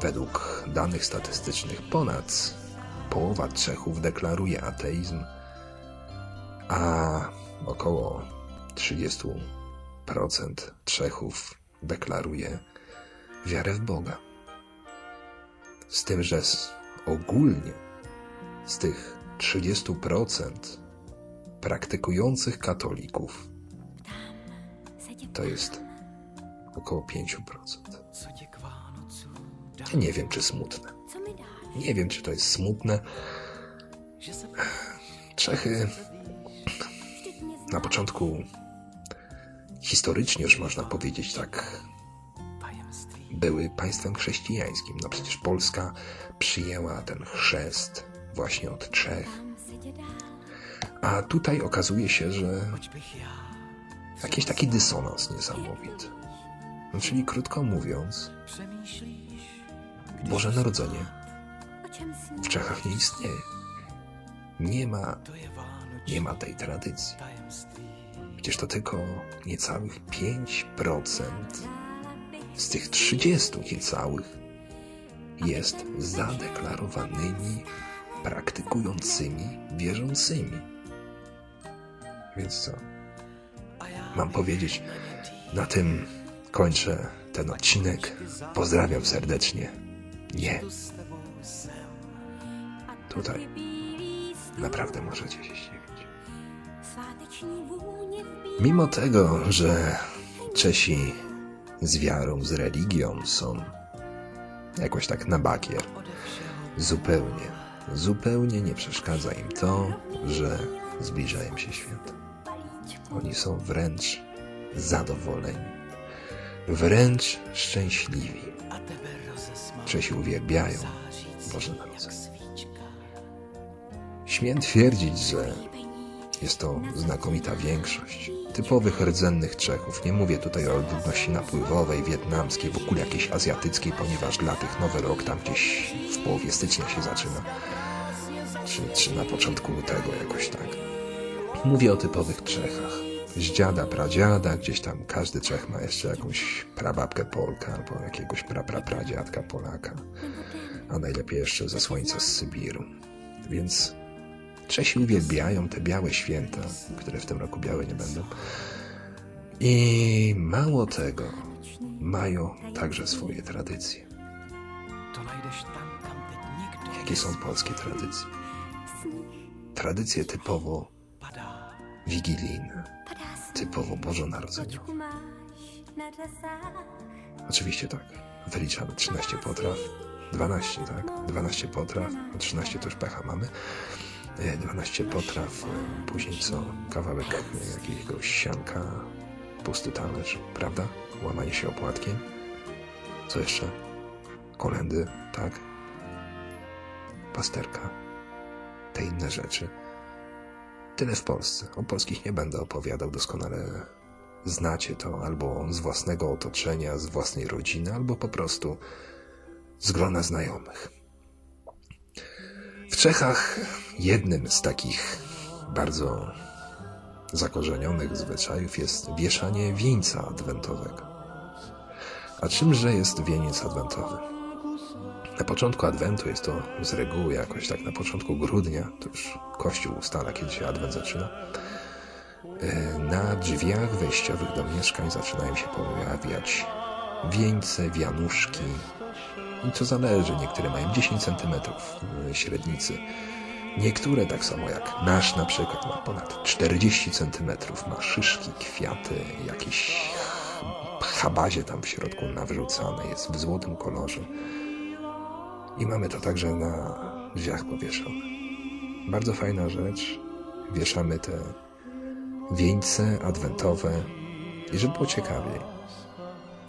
według danych statystycznych ponad połowa Czechów deklaruje ateizm, a około 30% Czechów deklaruje wiarę w Boga. Z tym, że ogólnie z tych 30% praktykujących katolików to jest około 5%. Ja nie wiem, czy smutne. Nie wiem, czy to jest smutne. Czechy na początku historycznie już można powiedzieć tak były państwem chrześcijańskim. No przecież Polska przyjęła ten chrzest właśnie od Czech. A tutaj okazuje się, że jakiś taki dysonans niesamowity. No, czyli krótko mówiąc, Boże Narodzenie w Czechach nie istnieje. Nie ma, nie ma tej tradycji. Przecież to tylko niecałych 5% z tych 30 niecałych jest zadeklarowanymi, praktykującymi, wierzącymi. Więc co? Mam powiedzieć, na tym kończę ten odcinek. Pozdrawiam serdecznie. Nie. Tutaj naprawdę możecie się zdziwić. Mimo tego, że Czesi z wiarą, z religią są jakoś tak na bakier, zupełnie, zupełnie nie przeszkadza im to, że zbliżają się święta. Oni są wręcz zadowoleni, wręcz szczęśliwi. Czesi uwielbiają Boże Narodzenie. Śmiem twierdzić, że jest to znakomita większość typowych rdzennych Czechów. Nie mówię tutaj o ludności napływowej, wietnamskiej, w ogóle jakiejś azjatyckiej, ponieważ dla tych nowy rok tam gdzieś w połowie stycznia się zaczyna. Czy, czy na początku lutego jakoś tak. Mówię o typowych Czechach. Z dziada, pradziada, gdzieś tam każdy Czech ma jeszcze jakąś prababkę Polka albo jakiegoś praprapradziadka Polaka. A najlepiej jeszcze ze słońca z Sybiru. Więc Czesi uwielbiają te białe święta, które w tym roku białe nie będą. I mało tego, mają także swoje tradycje. Jakie są polskie tradycje? Tradycje typowo wigilijne, typowo bożonarodzeniowe. Oczywiście tak, wyliczamy 13 potraw, 12, tak? 12 potraw, 13 to już pecha mamy. 12 potraw, później co? Kawałek jakiegoś sianka, pusty talerz, prawda? Łamanie się opłatkiem. Co jeszcze? Kolendy, tak? Pasterka. Te inne rzeczy. Tyle w Polsce. O polskich nie będę opowiadał, doskonale znacie to albo z własnego otoczenia, z własnej rodziny, albo po prostu z grona znajomych. W Czechach jednym z takich bardzo zakorzenionych zwyczajów jest wieszanie wieńca adwentowego. A czymże jest wieniec adwentowy? Na początku adwentu jest to z reguły jakoś tak na początku grudnia, to już Kościół ustala, kiedy się adwent zaczyna. E, na drzwiach wejściowych do mieszkań zaczynają się pojawiać wieńce, wianuszki. I to zależy, niektóre mają 10 cm średnicy. Niektóre, tak samo jak nasz na przykład, ma ponad 40 cm, ma szyszki, kwiaty, jakieś habazie tam w środku nawrzucane, jest w złotym kolorze. I mamy to także na drzwiach powieszone. Bardzo fajna rzecz. Wieszamy te wieńce adwentowe i żeby było ciekawiej.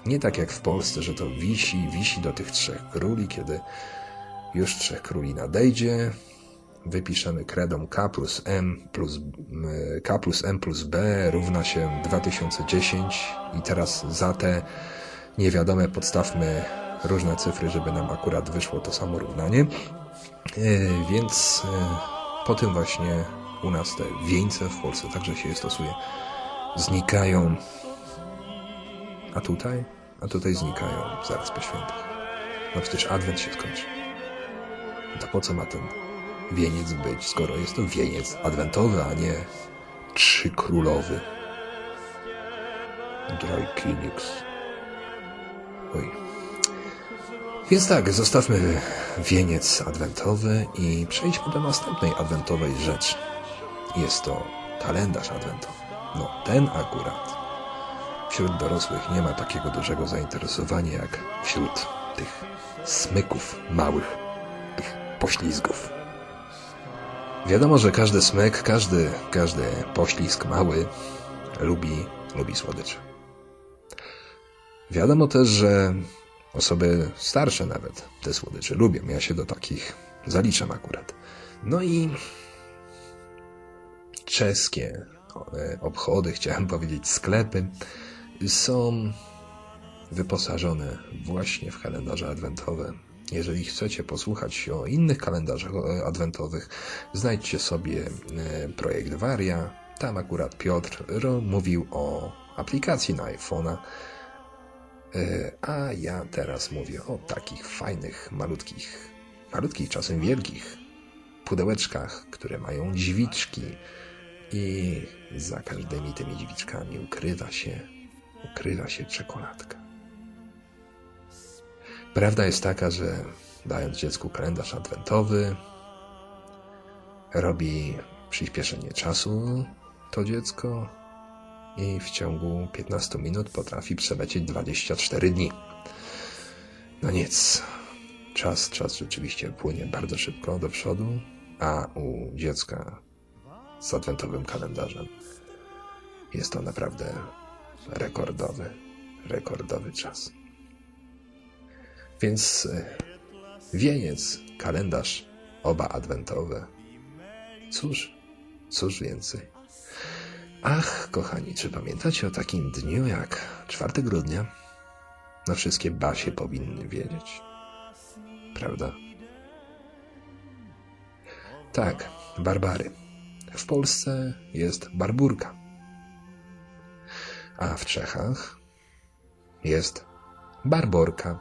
Nie tak jak w Polsce, że to wisi, wisi do tych trzech króli, kiedy już trzech króli nadejdzie, wypiszemy kredą K plus M plus K plus M plus B równa się 2010 i teraz za te niewiadome podstawmy różne cyfry, żeby nam akurat wyszło to samo równanie. E, więc e, po tym właśnie u nas te wieńce w Polsce także się je stosuje. Znikają. A tutaj? A tutaj znikają zaraz po świętach. No przecież Adwent się skończy. To po co ma ten wieniec być, skoro jest to wieniec adwentowy, a nie trzykrólowy? Dry Kinix. Oj. Więc tak, zostawmy wieniec adwentowy i przejdźmy do następnej adwentowej rzeczy. Jest to kalendarz adwentowy. No, ten akurat wśród dorosłych nie ma takiego dużego zainteresowania jak wśród tych smyków małych, tych poślizgów. Wiadomo, że każdy smyk, każdy, każdy poślizg mały lubi, lubi słodycze. Wiadomo też, że osoby starsze nawet te słodycze lubią. Ja się do takich zaliczam akurat. No i czeskie e, obchody, chciałem powiedzieć sklepy, są wyposażone właśnie w kalendarze adwentowe. Jeżeli chcecie posłuchać o innych kalendarzach e, adwentowych, znajdźcie sobie e, projekt Varia. Tam akurat Piotr mówił o aplikacji na iPhone'a, a ja teraz mówię o takich fajnych, malutkich, malutkich, czasem wielkich pudełeczkach, które mają dźwiczki, i za każdymi tymi dźwiczkami ukrywa się, ukrywa się czekoladka. Prawda jest taka, że dając dziecku kalendarz adwentowy, robi przyspieszenie czasu to dziecko i w ciągu 15 minut potrafi przelecieć 24 dni. No nic, czas, czas rzeczywiście płynie bardzo szybko do przodu, a u dziecka z adwentowym kalendarzem. Jest to naprawdę rekordowy, rekordowy czas. Więc e, wieniec, kalendarz, oba adwentowe. Cóż, cóż więcej. Ach, kochani, czy pamiętacie o takim dniu jak 4 grudnia? No wszystkie basie powinny wiedzieć. Prawda? Tak, Barbary. W Polsce jest barburka. A w Czechach jest barborka.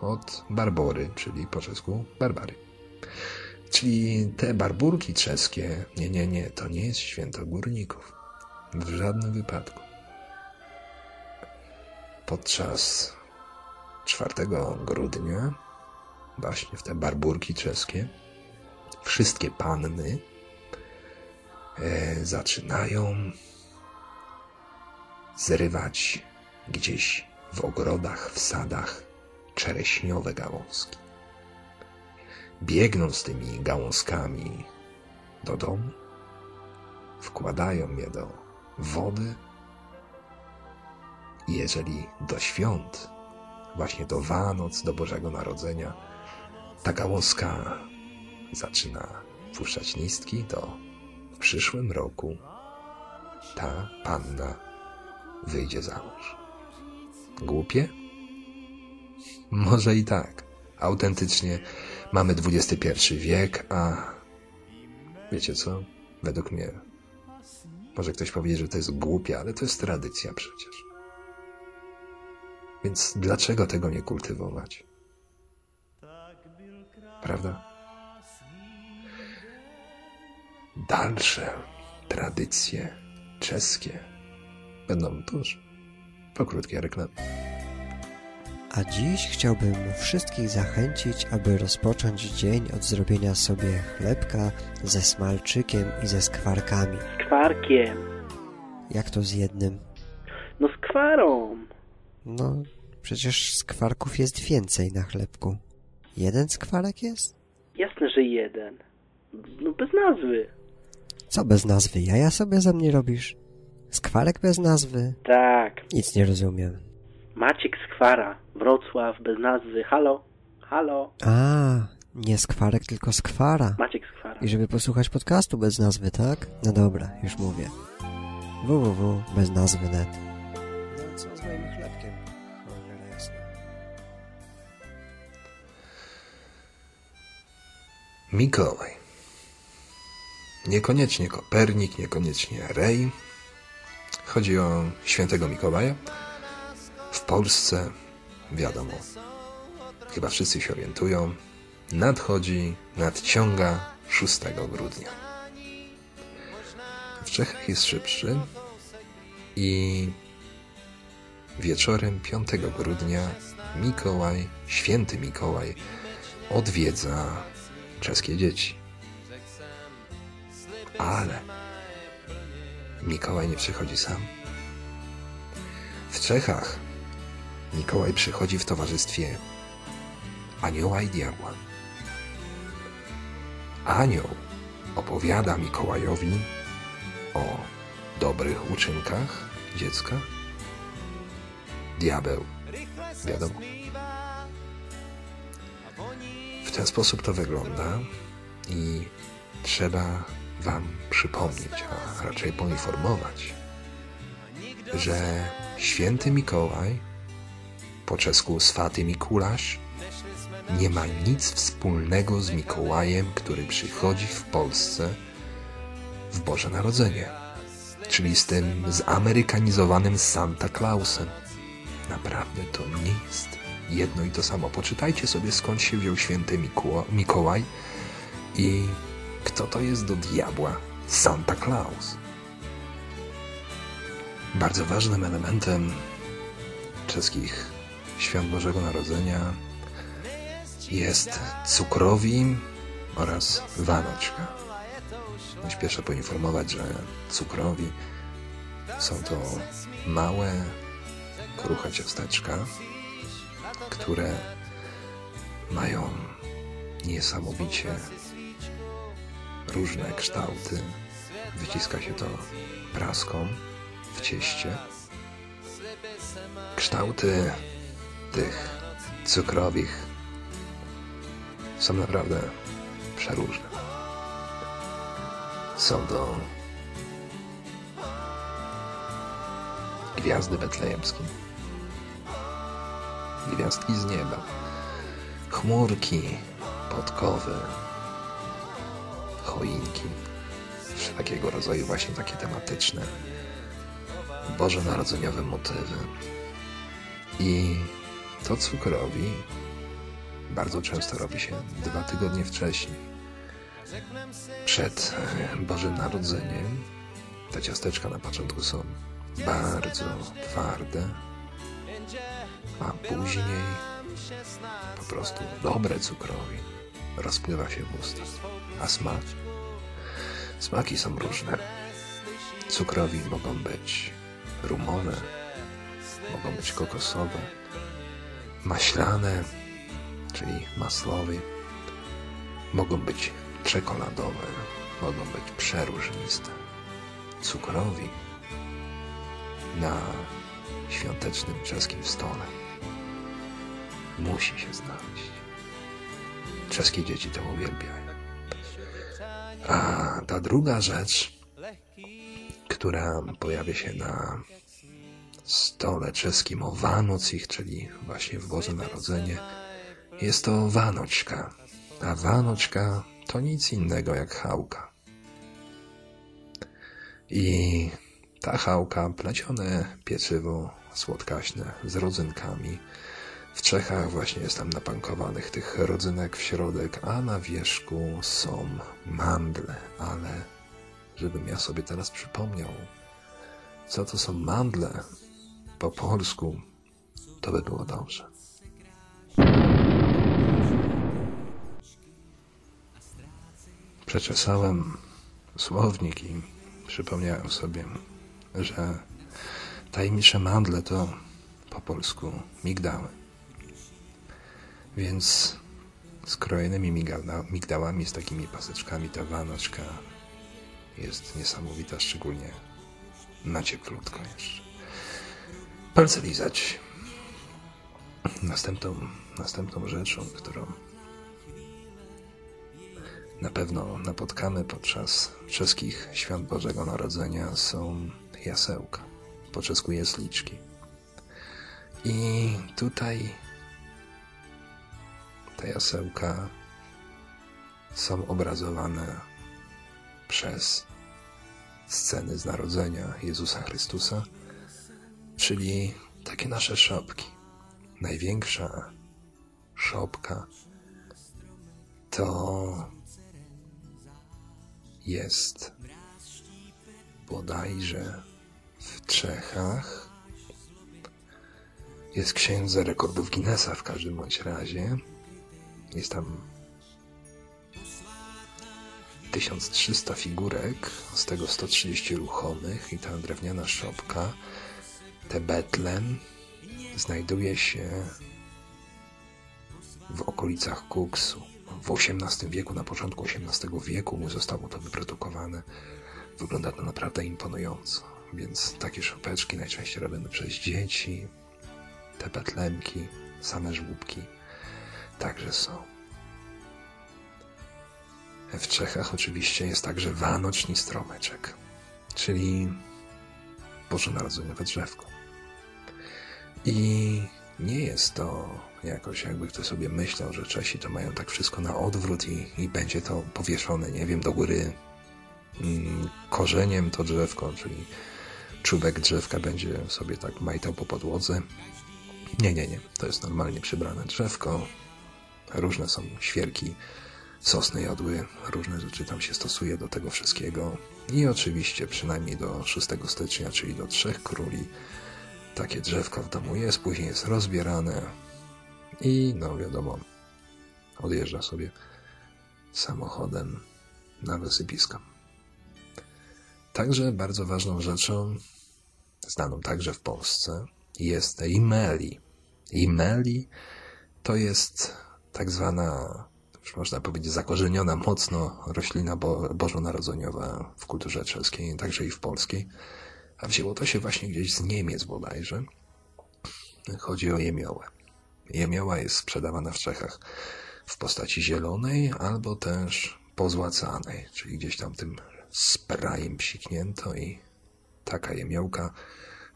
Od barbory, czyli po czesku barbary. Czyli te barburki czeskie, nie, nie, nie, to nie jest święto górników. W żadnym wypadku. Podczas 4 grudnia, właśnie w te barburki czeskie, wszystkie panny e, zaczynają zrywać gdzieś w ogrodach, w sadach czereśniowe gałązki. Biegną z tymi gałązkami do domu, wkładają je do wody i jeżeli do świąt, właśnie do Wanoc, do Bożego Narodzenia, ta gałązka zaczyna puszczać listki, to przyszłym roku ta panna wyjdzie za mąż. Głupie? Może i tak. Autentycznie mamy XXI wiek, a wiecie co? Według mnie. Może ktoś powiedzieć, że to jest głupie, ale to jest tradycja przecież. Więc dlaczego tego nie kultywować? Prawda? Dalsze tradycje czeskie będą tuż po krótkiej reklamie. A dziś chciałbym wszystkich zachęcić, aby rozpocząć dzień od zrobienia sobie chlebka ze smalczykiem i ze skwarkami. Kwarkiem. Jak to z jednym? No z kwarą. No, przecież skwarków jest więcej na chlebku. Jeden skwarek jest? Jasne, że jeden. No bez nazwy. Co bez nazwy? Jaja sobie ze mnie robisz? Skwarek bez nazwy? Tak. Nic nie rozumiem. Maciek Skwara. Wrocław bez nazwy. Halo? Halo? A, nie skwarek, tylko skwara. Maciek Skwara. I żeby posłuchać podcastu bez nazwy, tak? No dobra, już mówię. www bez nazwy net. No co z moim chlebkiem? Cholera jasna. Mikołaj. Niekoniecznie Kopernik, niekoniecznie Rej. Chodzi o świętego Mikołaja. W Polsce, wiadomo, chyba wszyscy się orientują, nadchodzi, nadciąga 6 grudnia. W Czechach jest szybszy i wieczorem 5 grudnia Mikołaj, święty Mikołaj odwiedza czeskie dzieci. Ale Mikołaj nie przychodzi sam. W Czechach Mikołaj przychodzi w towarzystwie anioła i diabła. Anioł opowiada Mikołajowi o dobrych uczynkach dziecka. Diabeł, wiadomo. W ten sposób to wygląda i trzeba Wam przypomnieć, a raczej poinformować, że święty Mikołaj, po czesku Swaty Mikuláš, nie ma nic wspólnego z Mikołajem, który przychodzi w Polsce w Boże Narodzenie, czyli z tym zamerykanizowanym Santa Clausem. Naprawdę to nie jest jedno i to samo. Poczytajcie sobie skąd się wziął święty Mikołaj i kto to jest do diabła Santa Claus. Bardzo ważnym elementem czeskich świąt Bożego Narodzenia jest cukrowi oraz wanoczka. Śpieszę poinformować, że cukrowi są to małe, kruche ciasteczka, które mają niesamowicie różne kształty. Wyciska się to praską w cieście. Kształty tych cukrowich są naprawdę przeróżne. Są to gwiazdy betlejemskie, gwiazdki z nieba, chmurki, podkowy, choinki, wszelkiego rodzaju właśnie takie tematyczne, bożonarodzeniowe motywy. I to cukrowi bardzo często robi się dwa tygodnie wcześniej. Przed Bożym Narodzeniem te ciasteczka na początku są bardzo twarde, a później po prostu dobre cukrowi rozpływa się w ustach. A smak? Smaki są różne. Cukrowi mogą być rumowe, mogą być kokosowe, maślane, czyli masłowe, mogą być czekoladowe, mogą być przeróżniste. Cukrowi na świątecznym czeskim stole musi się znaleźć. Czeskie dzieci to uwielbiają. A ta druga rzecz, która pojawia się na stole czeskim o Wanocich, czyli właśnie w Boże Narodzenie, jest to Wanoczka. A Wanoczka to nic innego jak chałka. I ta chałka, plecione pieczywo słodkaśne z rodzynkami. W Czechach właśnie jest tam napankowanych tych rodzynek w środek, a na wierzchu są mandle, ale żebym ja sobie teraz przypomniał, co to są mandle po polsku, to by było dobrze. Przeczesałem słownik i przypomniałem sobie, że tajemnicze mandle to po polsku migdały. Więc skrojonymi migdałami z takimi paseczkami ta wanoczka jest niesamowita, szczególnie na cieplutko jeszcze. Palce lizać. Następną, następną rzeczą, którą na pewno napotkamy podczas czeskich świąt Bożego Narodzenia są jasełka. Po czesku jesliczki. I tutaj te jasełka są obrazowane przez sceny z narodzenia Jezusa Chrystusa, czyli takie nasze szopki. Największa szopka to jest bodajże w Czechach. Jest księdze rekordów Guinnessa w każdym bądź razie. Jest tam 1300 figurek, z tego 130 ruchomych i ta drewniana szopka, te Betlem, znajduje się w okolicach Kuksu. W XVIII wieku, na początku XVIII wieku zostało to wyprodukowane. Wygląda to naprawdę imponująco. Więc takie szopeczki najczęściej robione przez dzieci, te betlemki, same żłóbki także są. W Czechach oczywiście jest także wanoczny stromeczek, czyli bożonarodzeniowe drzewko. I nie jest to jakoś, jakby ktoś sobie myślał, że Czesi to mają tak wszystko na odwrót i, i będzie to powieszone, nie wiem, do góry mm, korzeniem to drzewko, czyli czubek drzewka będzie sobie tak majtał po podłodze. Nie, nie, nie. To jest normalnie przybrane drzewko. Różne są świerki, sosny jodły, różne rzeczy tam się stosuje do tego wszystkiego. I oczywiście przynajmniej do 6 stycznia, czyli do Trzech Króli, takie drzewko w domu jest, później jest rozbierane i no wiadomo, odjeżdża sobie samochodem na wysypisko. Także bardzo ważną rzeczą, znaną także w Polsce, jest imeli. Imeli to jest tak zwana, już można powiedzieć, zakorzeniona mocno roślina bo bożonarodzeniowa w kulturze czeskiej, także i w polskiej. A wzięło to się właśnie gdzieś z Niemiec bodajże. Chodzi o jemiołę. Jemioła jest sprzedawana w Czechach w postaci zielonej albo też pozłacanej, czyli gdzieś tam tym sprayem psiknięto i taka jemiołka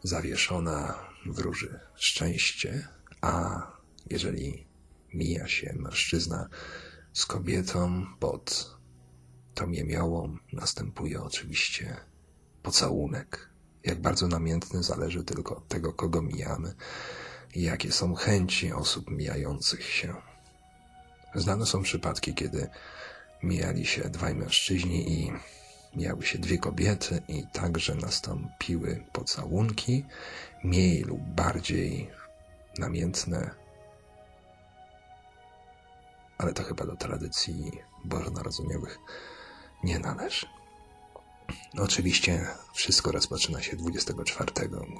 zawieszona wróży szczęście, a jeżeli mija się mężczyzna z kobietą pod tą jemiołą, następuje oczywiście pocałunek. Jak bardzo namiętny zależy tylko od tego, kogo mijamy i jakie są chęci osób mijających się. Znane są przypadki, kiedy mijali się dwaj mężczyźni i miały się dwie kobiety i także nastąpiły pocałunki, mniej lub bardziej namiętne, ale to chyba do tradycji bożonarodzeniowych nie należy. Oczywiście wszystko rozpoczyna się 24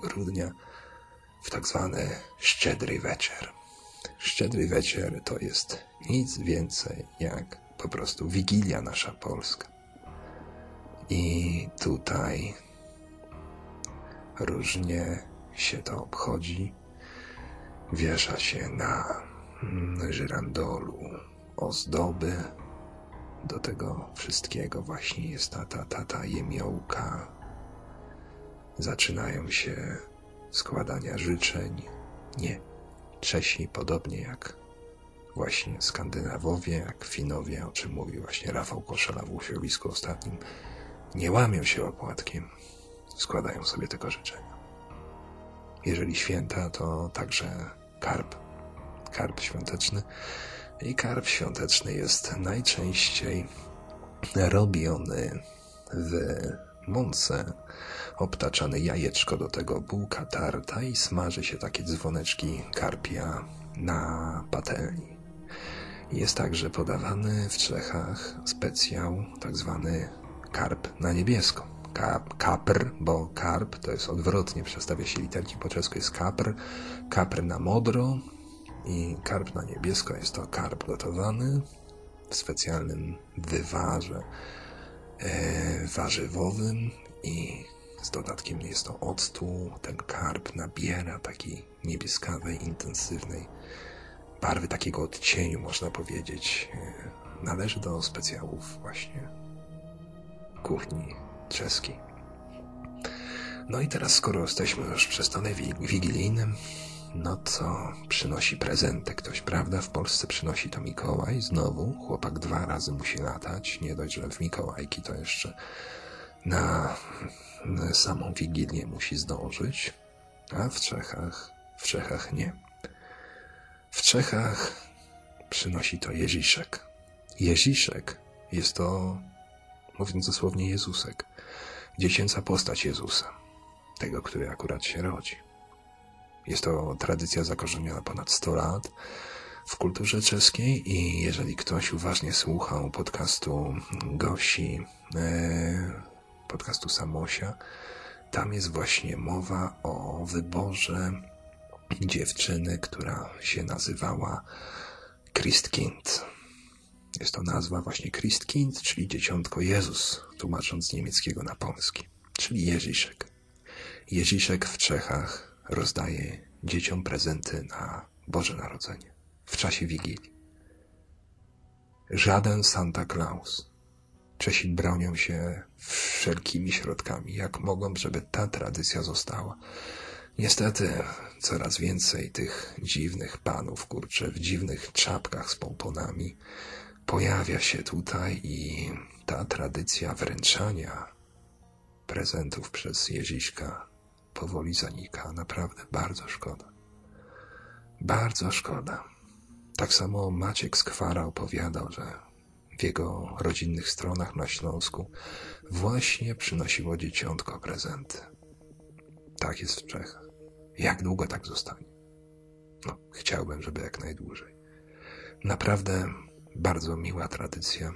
grudnia w tak zwany Szczedry Wieczór. Szczedry Wieczór to jest nic więcej jak po prostu Wigilia nasza polska. I tutaj różnie się to obchodzi. Wiesza się na żyrandolu ozdoby. Do tego wszystkiego właśnie jest ta, ta, ta, ta jemiołka. Zaczynają się składania życzeń. Nie, Czesi, podobnie jak właśnie Skandynawowie, jak Finowie, o czym mówił właśnie Rafał Koszela w uśrodowisku ostatnim, nie łamią się opłatkiem, składają sobie tylko życzenia. Jeżeli święta, to także karp, karp świąteczny. I karp świąteczny jest najczęściej robiony w mące, obtaczane jajeczko do tego bułka tarta i smaży się takie dzwoneczki karpia na patelni. Jest także podawany w Czechach specjał, tak zwany karp na niebiesko. Kap, kapr, bo karp to jest odwrotnie, przestawia się literki po czesku jest kapr, kapr na modro i karp na niebiesko jest to karp gotowany w specjalnym wywarze e, warzywowym i z dodatkiem jest to octu. Ten karp nabiera takiej niebieskawej, intensywnej barwy, takiego odcieniu, można powiedzieć. E, należy do specjałów właśnie kuchni czeskiej. No i teraz, skoro jesteśmy już przy stole wigilijnym, no to przynosi prezenty ktoś, prawda? W Polsce przynosi to Mikołaj. Znowu chłopak dwa razy musi latać. Nie dość, że w Mikołajki to jeszcze na, na samą Wigilię musi zdążyć. A w Czechach, w Czechach nie. W Czechach przynosi to Jeziszek. Jeziszek jest to, mówiąc dosłownie, Jezusek. Dziecięca postać Jezusa. Tego, który akurat się rodzi. Jest to tradycja zakorzeniona ponad 100 lat w kulturze czeskiej i jeżeli ktoś uważnie słuchał podcastu Gosi, e, podcastu Samosia, tam jest właśnie mowa o wyborze dziewczyny, która się nazywała Christkind. Jest to nazwa właśnie Christkind, czyli dzieciątko Jezus, tłumacząc z niemieckiego na polski, czyli Jeziszek. Jeziszek w Czechach rozdaje dzieciom prezenty na Boże Narodzenie w czasie Wigilii. Żaden Santa Claus. Czesi bronią się wszelkimi środkami, jak mogą, żeby ta tradycja została. Niestety coraz więcej tych dziwnych panów, kurczę, w dziwnych czapkach z pomponami pojawia się tutaj i ta tradycja wręczania prezentów przez Jeziśka powoli zanika. Naprawdę bardzo szkoda. Bardzo szkoda. Tak samo Maciek Skwara opowiadał, że w jego rodzinnych stronach na Śląsku właśnie przynosiło dzieciątko prezenty. Tak jest w Czechach. Jak długo tak zostanie? No, chciałbym, żeby jak najdłużej. Naprawdę bardzo miła tradycja,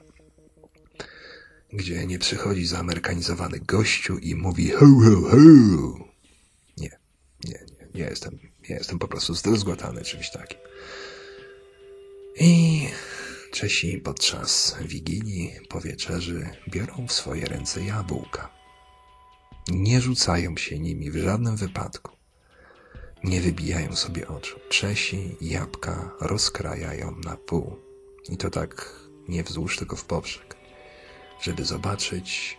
gdzie nie przychodzi zaamerykanizowany gościu i mówi ho, ho, ho. Nie, nie, nie, jestem, nie jestem po prostu zdruzgotany czymś takim. I Czesi podczas Wigilii po wieczerzy biorą w swoje ręce jabłka. Nie rzucają się nimi w żadnym wypadku. Nie wybijają sobie oczu. Czesi jabłka rozkrajają na pół. I to tak nie wzdłuż, tylko w poprzek. Żeby zobaczyć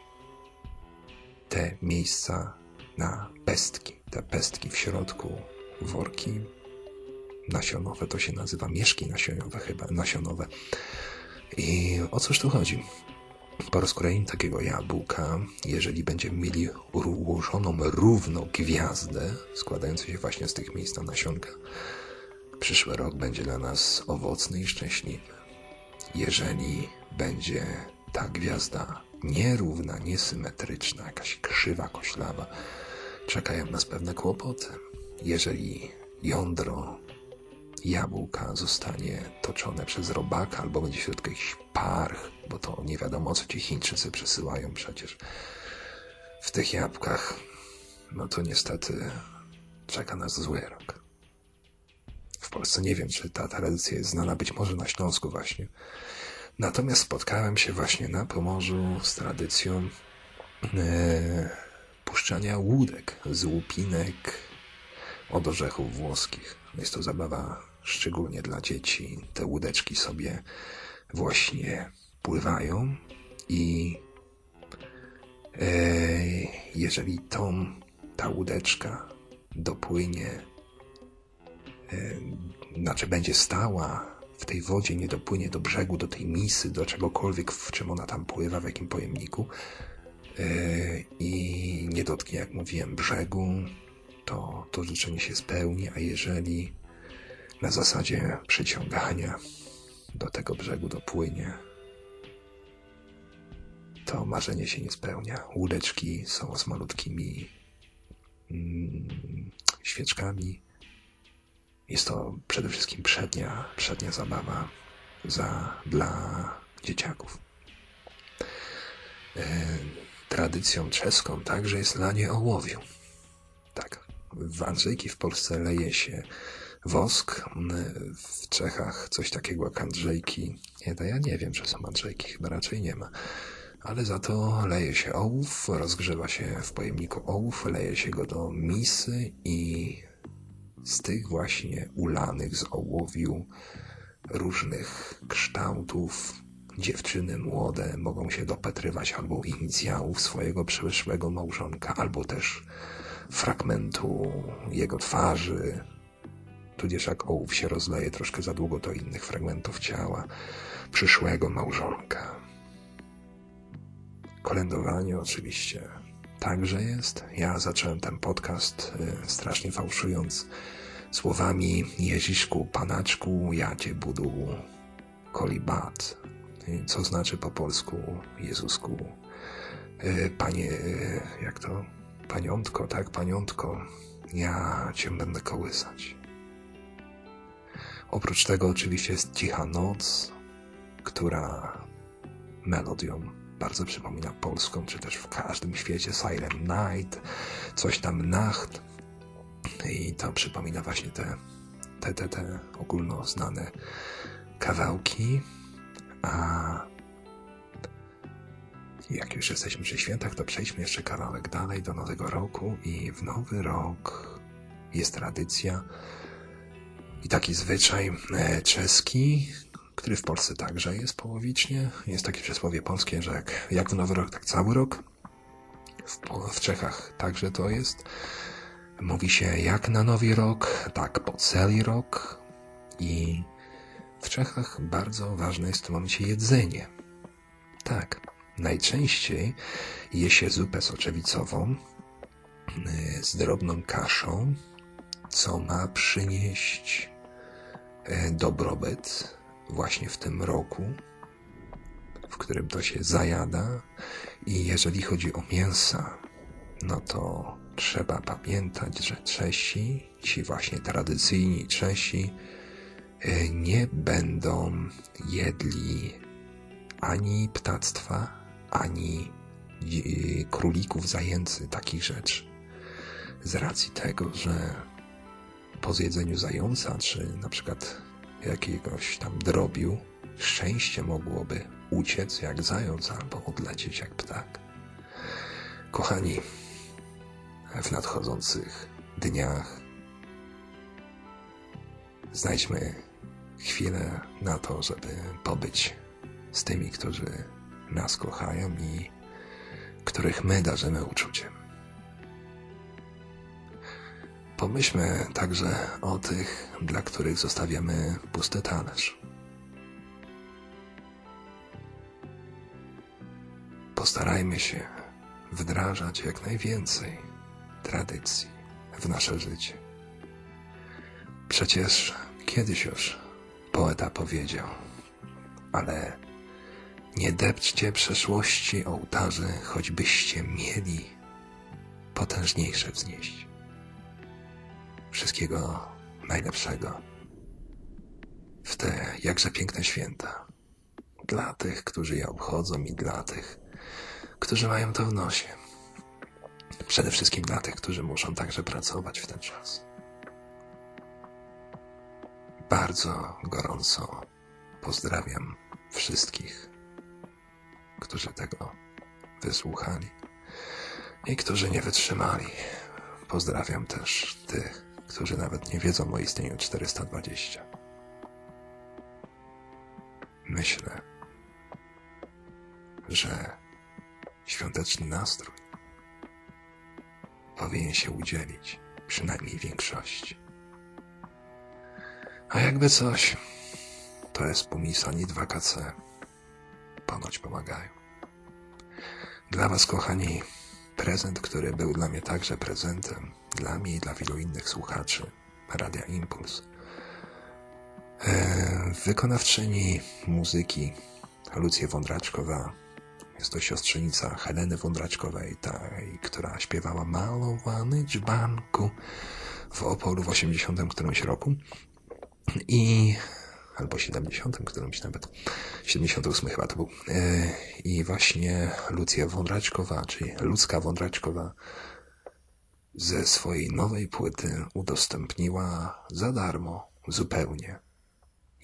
te miejsca na pestki. Te pestki w środku, worki nasionowe, to się nazywa mieszki nasionowe chyba, nasionowe. I o cóż tu chodzi? Po rozkrojeniu takiego jabłka, jeżeli będziemy mieli ułożoną równą gwiazdę, składającą się właśnie z tych miejsc na nasionka, przyszły rok będzie dla nas owocny i szczęśliwy. Jeżeli będzie ta gwiazda nierówna, niesymetryczna, jakaś krzywa, koślawa, czekają nas pewne kłopoty. Jeżeli jądro jabłka zostanie toczone przez robaka albo będzie w środku jakiś parch, bo to nie wiadomo co ci Chińczycy przesyłają przecież w tych jabłkach, no to niestety czeka nas zły rok. W Polsce nie wiem, czy ta tradycja jest znana, być może na Śląsku właśnie. Natomiast spotkałem się właśnie na Pomorzu z tradycją e, puszczania łódek z łupinek od orzechów włoskich. Jest to zabawa szczególnie dla dzieci. Te łódeczki sobie właśnie pływają i e, jeżeli tą, ta łódeczka dopłynie, e, znaczy będzie stała w tej wodzie, nie dopłynie do brzegu, do tej misy, do czegokolwiek, w czym ona tam pływa, w jakim pojemniku, i nie dotknie, jak mówiłem, brzegu, to to życzenie się spełni, a jeżeli na zasadzie przyciągania do tego brzegu dopłynie, to marzenie się nie spełnia. Łódeczki są z malutkimi mm, świeczkami. Jest to przede wszystkim przednia, przednia zabawa za, dla dzieciaków. E, tradycją czeską także jest lanie ołowiu. Tak, w Andrzejki w Polsce leje się wosk, w Czechach coś takiego jak Andrzejki. Nie, ja nie wiem, czy są Andrzejki, chyba raczej nie ma. Ale za to leje się ołów, rozgrzewa się w pojemniku ołów, leje się go do misy i z tych właśnie ulanych z ołowiu różnych kształtów dziewczyny młode mogą się dopatrywać albo inicjałów swojego przyszłego małżonka, albo też fragmentu jego twarzy, tudzież jak ołów się rozleje troszkę za długo, to innych fragmentów ciała przyszłego małżonka. Kolędowanie oczywiście także jest. Ja zacząłem ten podcast y, strasznie fałszując słowami Jeziszku, Panaczku, ja cię budu kolibat, co znaczy po polsku Jezusku, y, panie, jak to, paniątko, tak, paniątko, ja cię będę kołysać. Oprócz tego oczywiście jest Cicha Noc, która melodią bardzo przypomina polską, czy też w każdym świecie. Silent Night, coś tam Nacht. I to przypomina właśnie te, te, te, te ogólnoznane kawałki, a jak już jesteśmy przy świętach, to przejdźmy jeszcze kawałek dalej do Nowego Roku i w Nowy Rok jest tradycja i taki zwyczaj e, czeski, który w Polsce także jest połowicznie. Jest takie przysłowie polskie, że jak, jak w Nowy Rok, tak cały rok. W, w Czechach także to jest. Mówi się jak na Nowy Rok, tak po cały rok. I w Czechach bardzo ważne jest w tym momencie jedzenie. Tak, najczęściej je się zupę soczewicową e, z drobną kaszą, co ma przynieść e, dobrobyt właśnie w tym roku, w którym to się zajada. I jeżeli chodzi o mięsa, no to trzeba pamiętać, że Czesi, ci właśnie tradycyjni Czesi, nie będą jedli ani ptactwa, ani królików zajęcy, takich rzeczy. Z racji tego, że po zjedzeniu zająca, czy na przykład jakiegoś tam drobiu, szczęście mogłoby uciec jak zając albo odlecieć jak ptak. Kochani, w nadchodzących dniach znajdźmy chwilę na to, żeby pobyć z tymi, którzy nas kochają i których my darzymy uczuciem. Pomyślmy także o tych, dla których zostawiamy pusty talerz. Postarajmy się wdrażać jak najwięcej tradycji w nasze życie. Przecież kiedyś już poeta powiedział, ale nie depczcie przeszłości ołtarzy, choćbyście mieli potężniejsze wznieść. Wszystkiego najlepszego w te jakże piękne święta. Dla tych, którzy je obchodzą i dla tych, którzy mają to w nosie. Przede wszystkim dla tych, którzy muszą także pracować w ten czas. Bardzo gorąco pozdrawiam wszystkich, którzy tego wysłuchali i którzy nie wytrzymali. Pozdrawiam też tych, którzy nawet nie wiedzą o istnieniu 420. Myślę, że świąteczny nastrój powinien się udzielić przynajmniej większości. A jakby coś, to jest Pumisan i 2KC. Ponoć pomagają. Dla Was, kochani, prezent, który był dla mnie także prezentem, dla mnie i dla wielu innych słuchaczy Radia Impuls. E, wykonawczyni muzyki Lucję Wądraczkowa jest to siostrzenica Heleny Wądraczkowej, tej, która śpiewała Malowany dzbanku w Opolu w 80 którymś roku i albo 70 którymś nawet 78 chyba to był e, i właśnie Lucja Wądraczkowa, czyli Ludzka Wądraczkowa ze swojej nowej płyty udostępniła za darmo zupełnie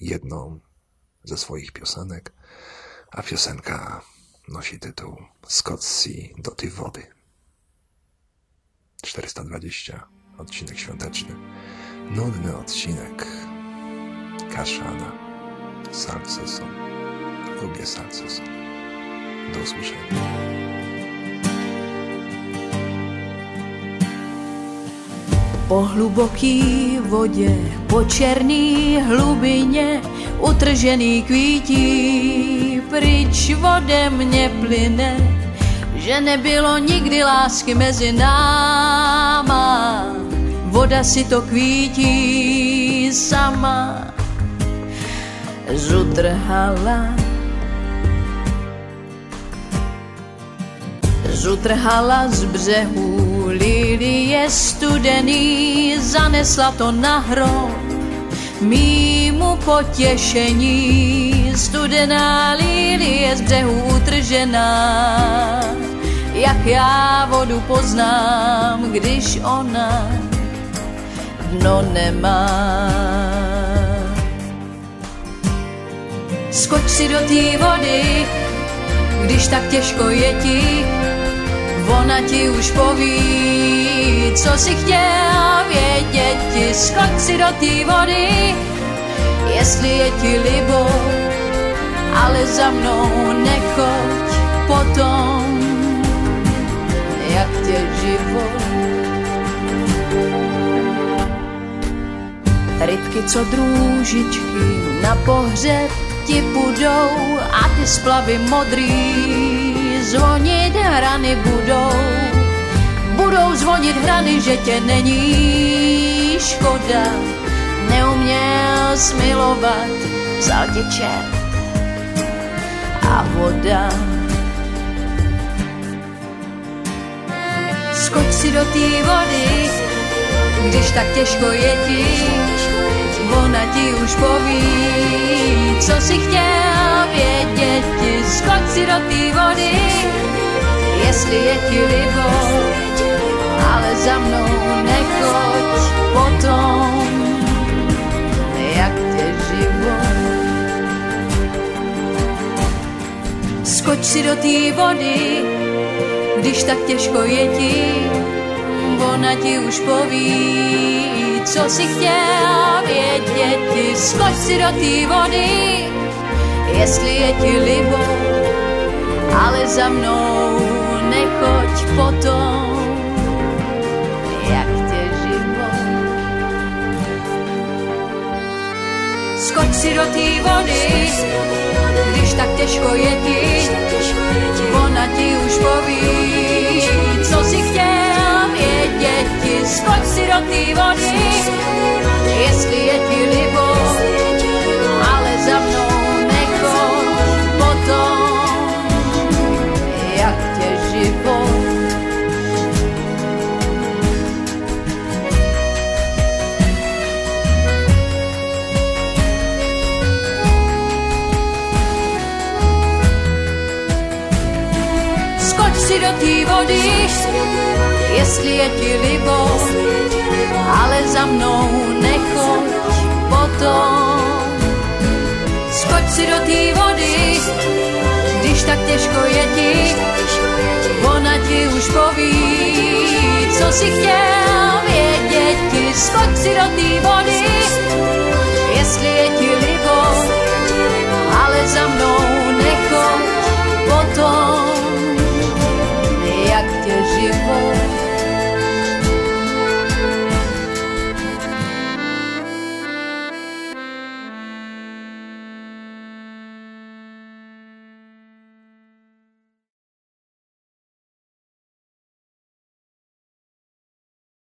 jedną ze swoich piosenek, a piosenka nosi tytuł Scotsea do tej wody. 420, odcinek świąteczny. Nudny odcinek. Kaszana. Salceson. Lubię salceson. Do usłyszenia. Po hluboký vodě, po černý hlubině, utržený kvítí, pryč ode mě plyne, že nebylo nikdy lásky mezi náma. Voda si to kvítí sama, zutrhala. Zutrhala z břehu lilie studený, zanesla to na hrob mýmu potěšení. Studená lilie z břehu utržená, jak já vodu poznám, když ona dno nemá. Skoč si do té vody, když tak těžko je ti, ona ti už poví, co si chtěl vědět. Ti, skoč si do té vody, jestli je ti libo, ale za mnou nechoď potom, jak tě život. Rybky, co drůžičky na pohřeb ti budou a ty splavy modrý zvonit hrany budou. Budou zvonit hrany, že tě není škoda. Neuměl smilovat, vzal tě a voda. Skoč si do té vody, když tak těžko je ti, ona ti už poví, co si chtěl vědět ti, skoč si do té vody, jestli je ti libo, ale za mnou nechoď potom, jak tě život. Skoč si do té vody, když tak těžko je ti, ona ti už poví, co si chtěl vědět ti, skoč si do té vody, jestli je ti libo, ale za mnou nechoď potom, jak. Skoč si do té vody, když tak těžko je ti, ona ti už poví, co si chtěl vědět ti, skoč si do té vody, jestli je ti libo, ale za mnou do té vody, jestli je ti libo, ale za mnou nechoď potom. Skoč si do té vody, když tak těžko je ti, ona ti už poví, co si chtěl vědět ti. Skoč si do té vody, jestli je ti libo, ale za mnou nechoď potom, jak tě život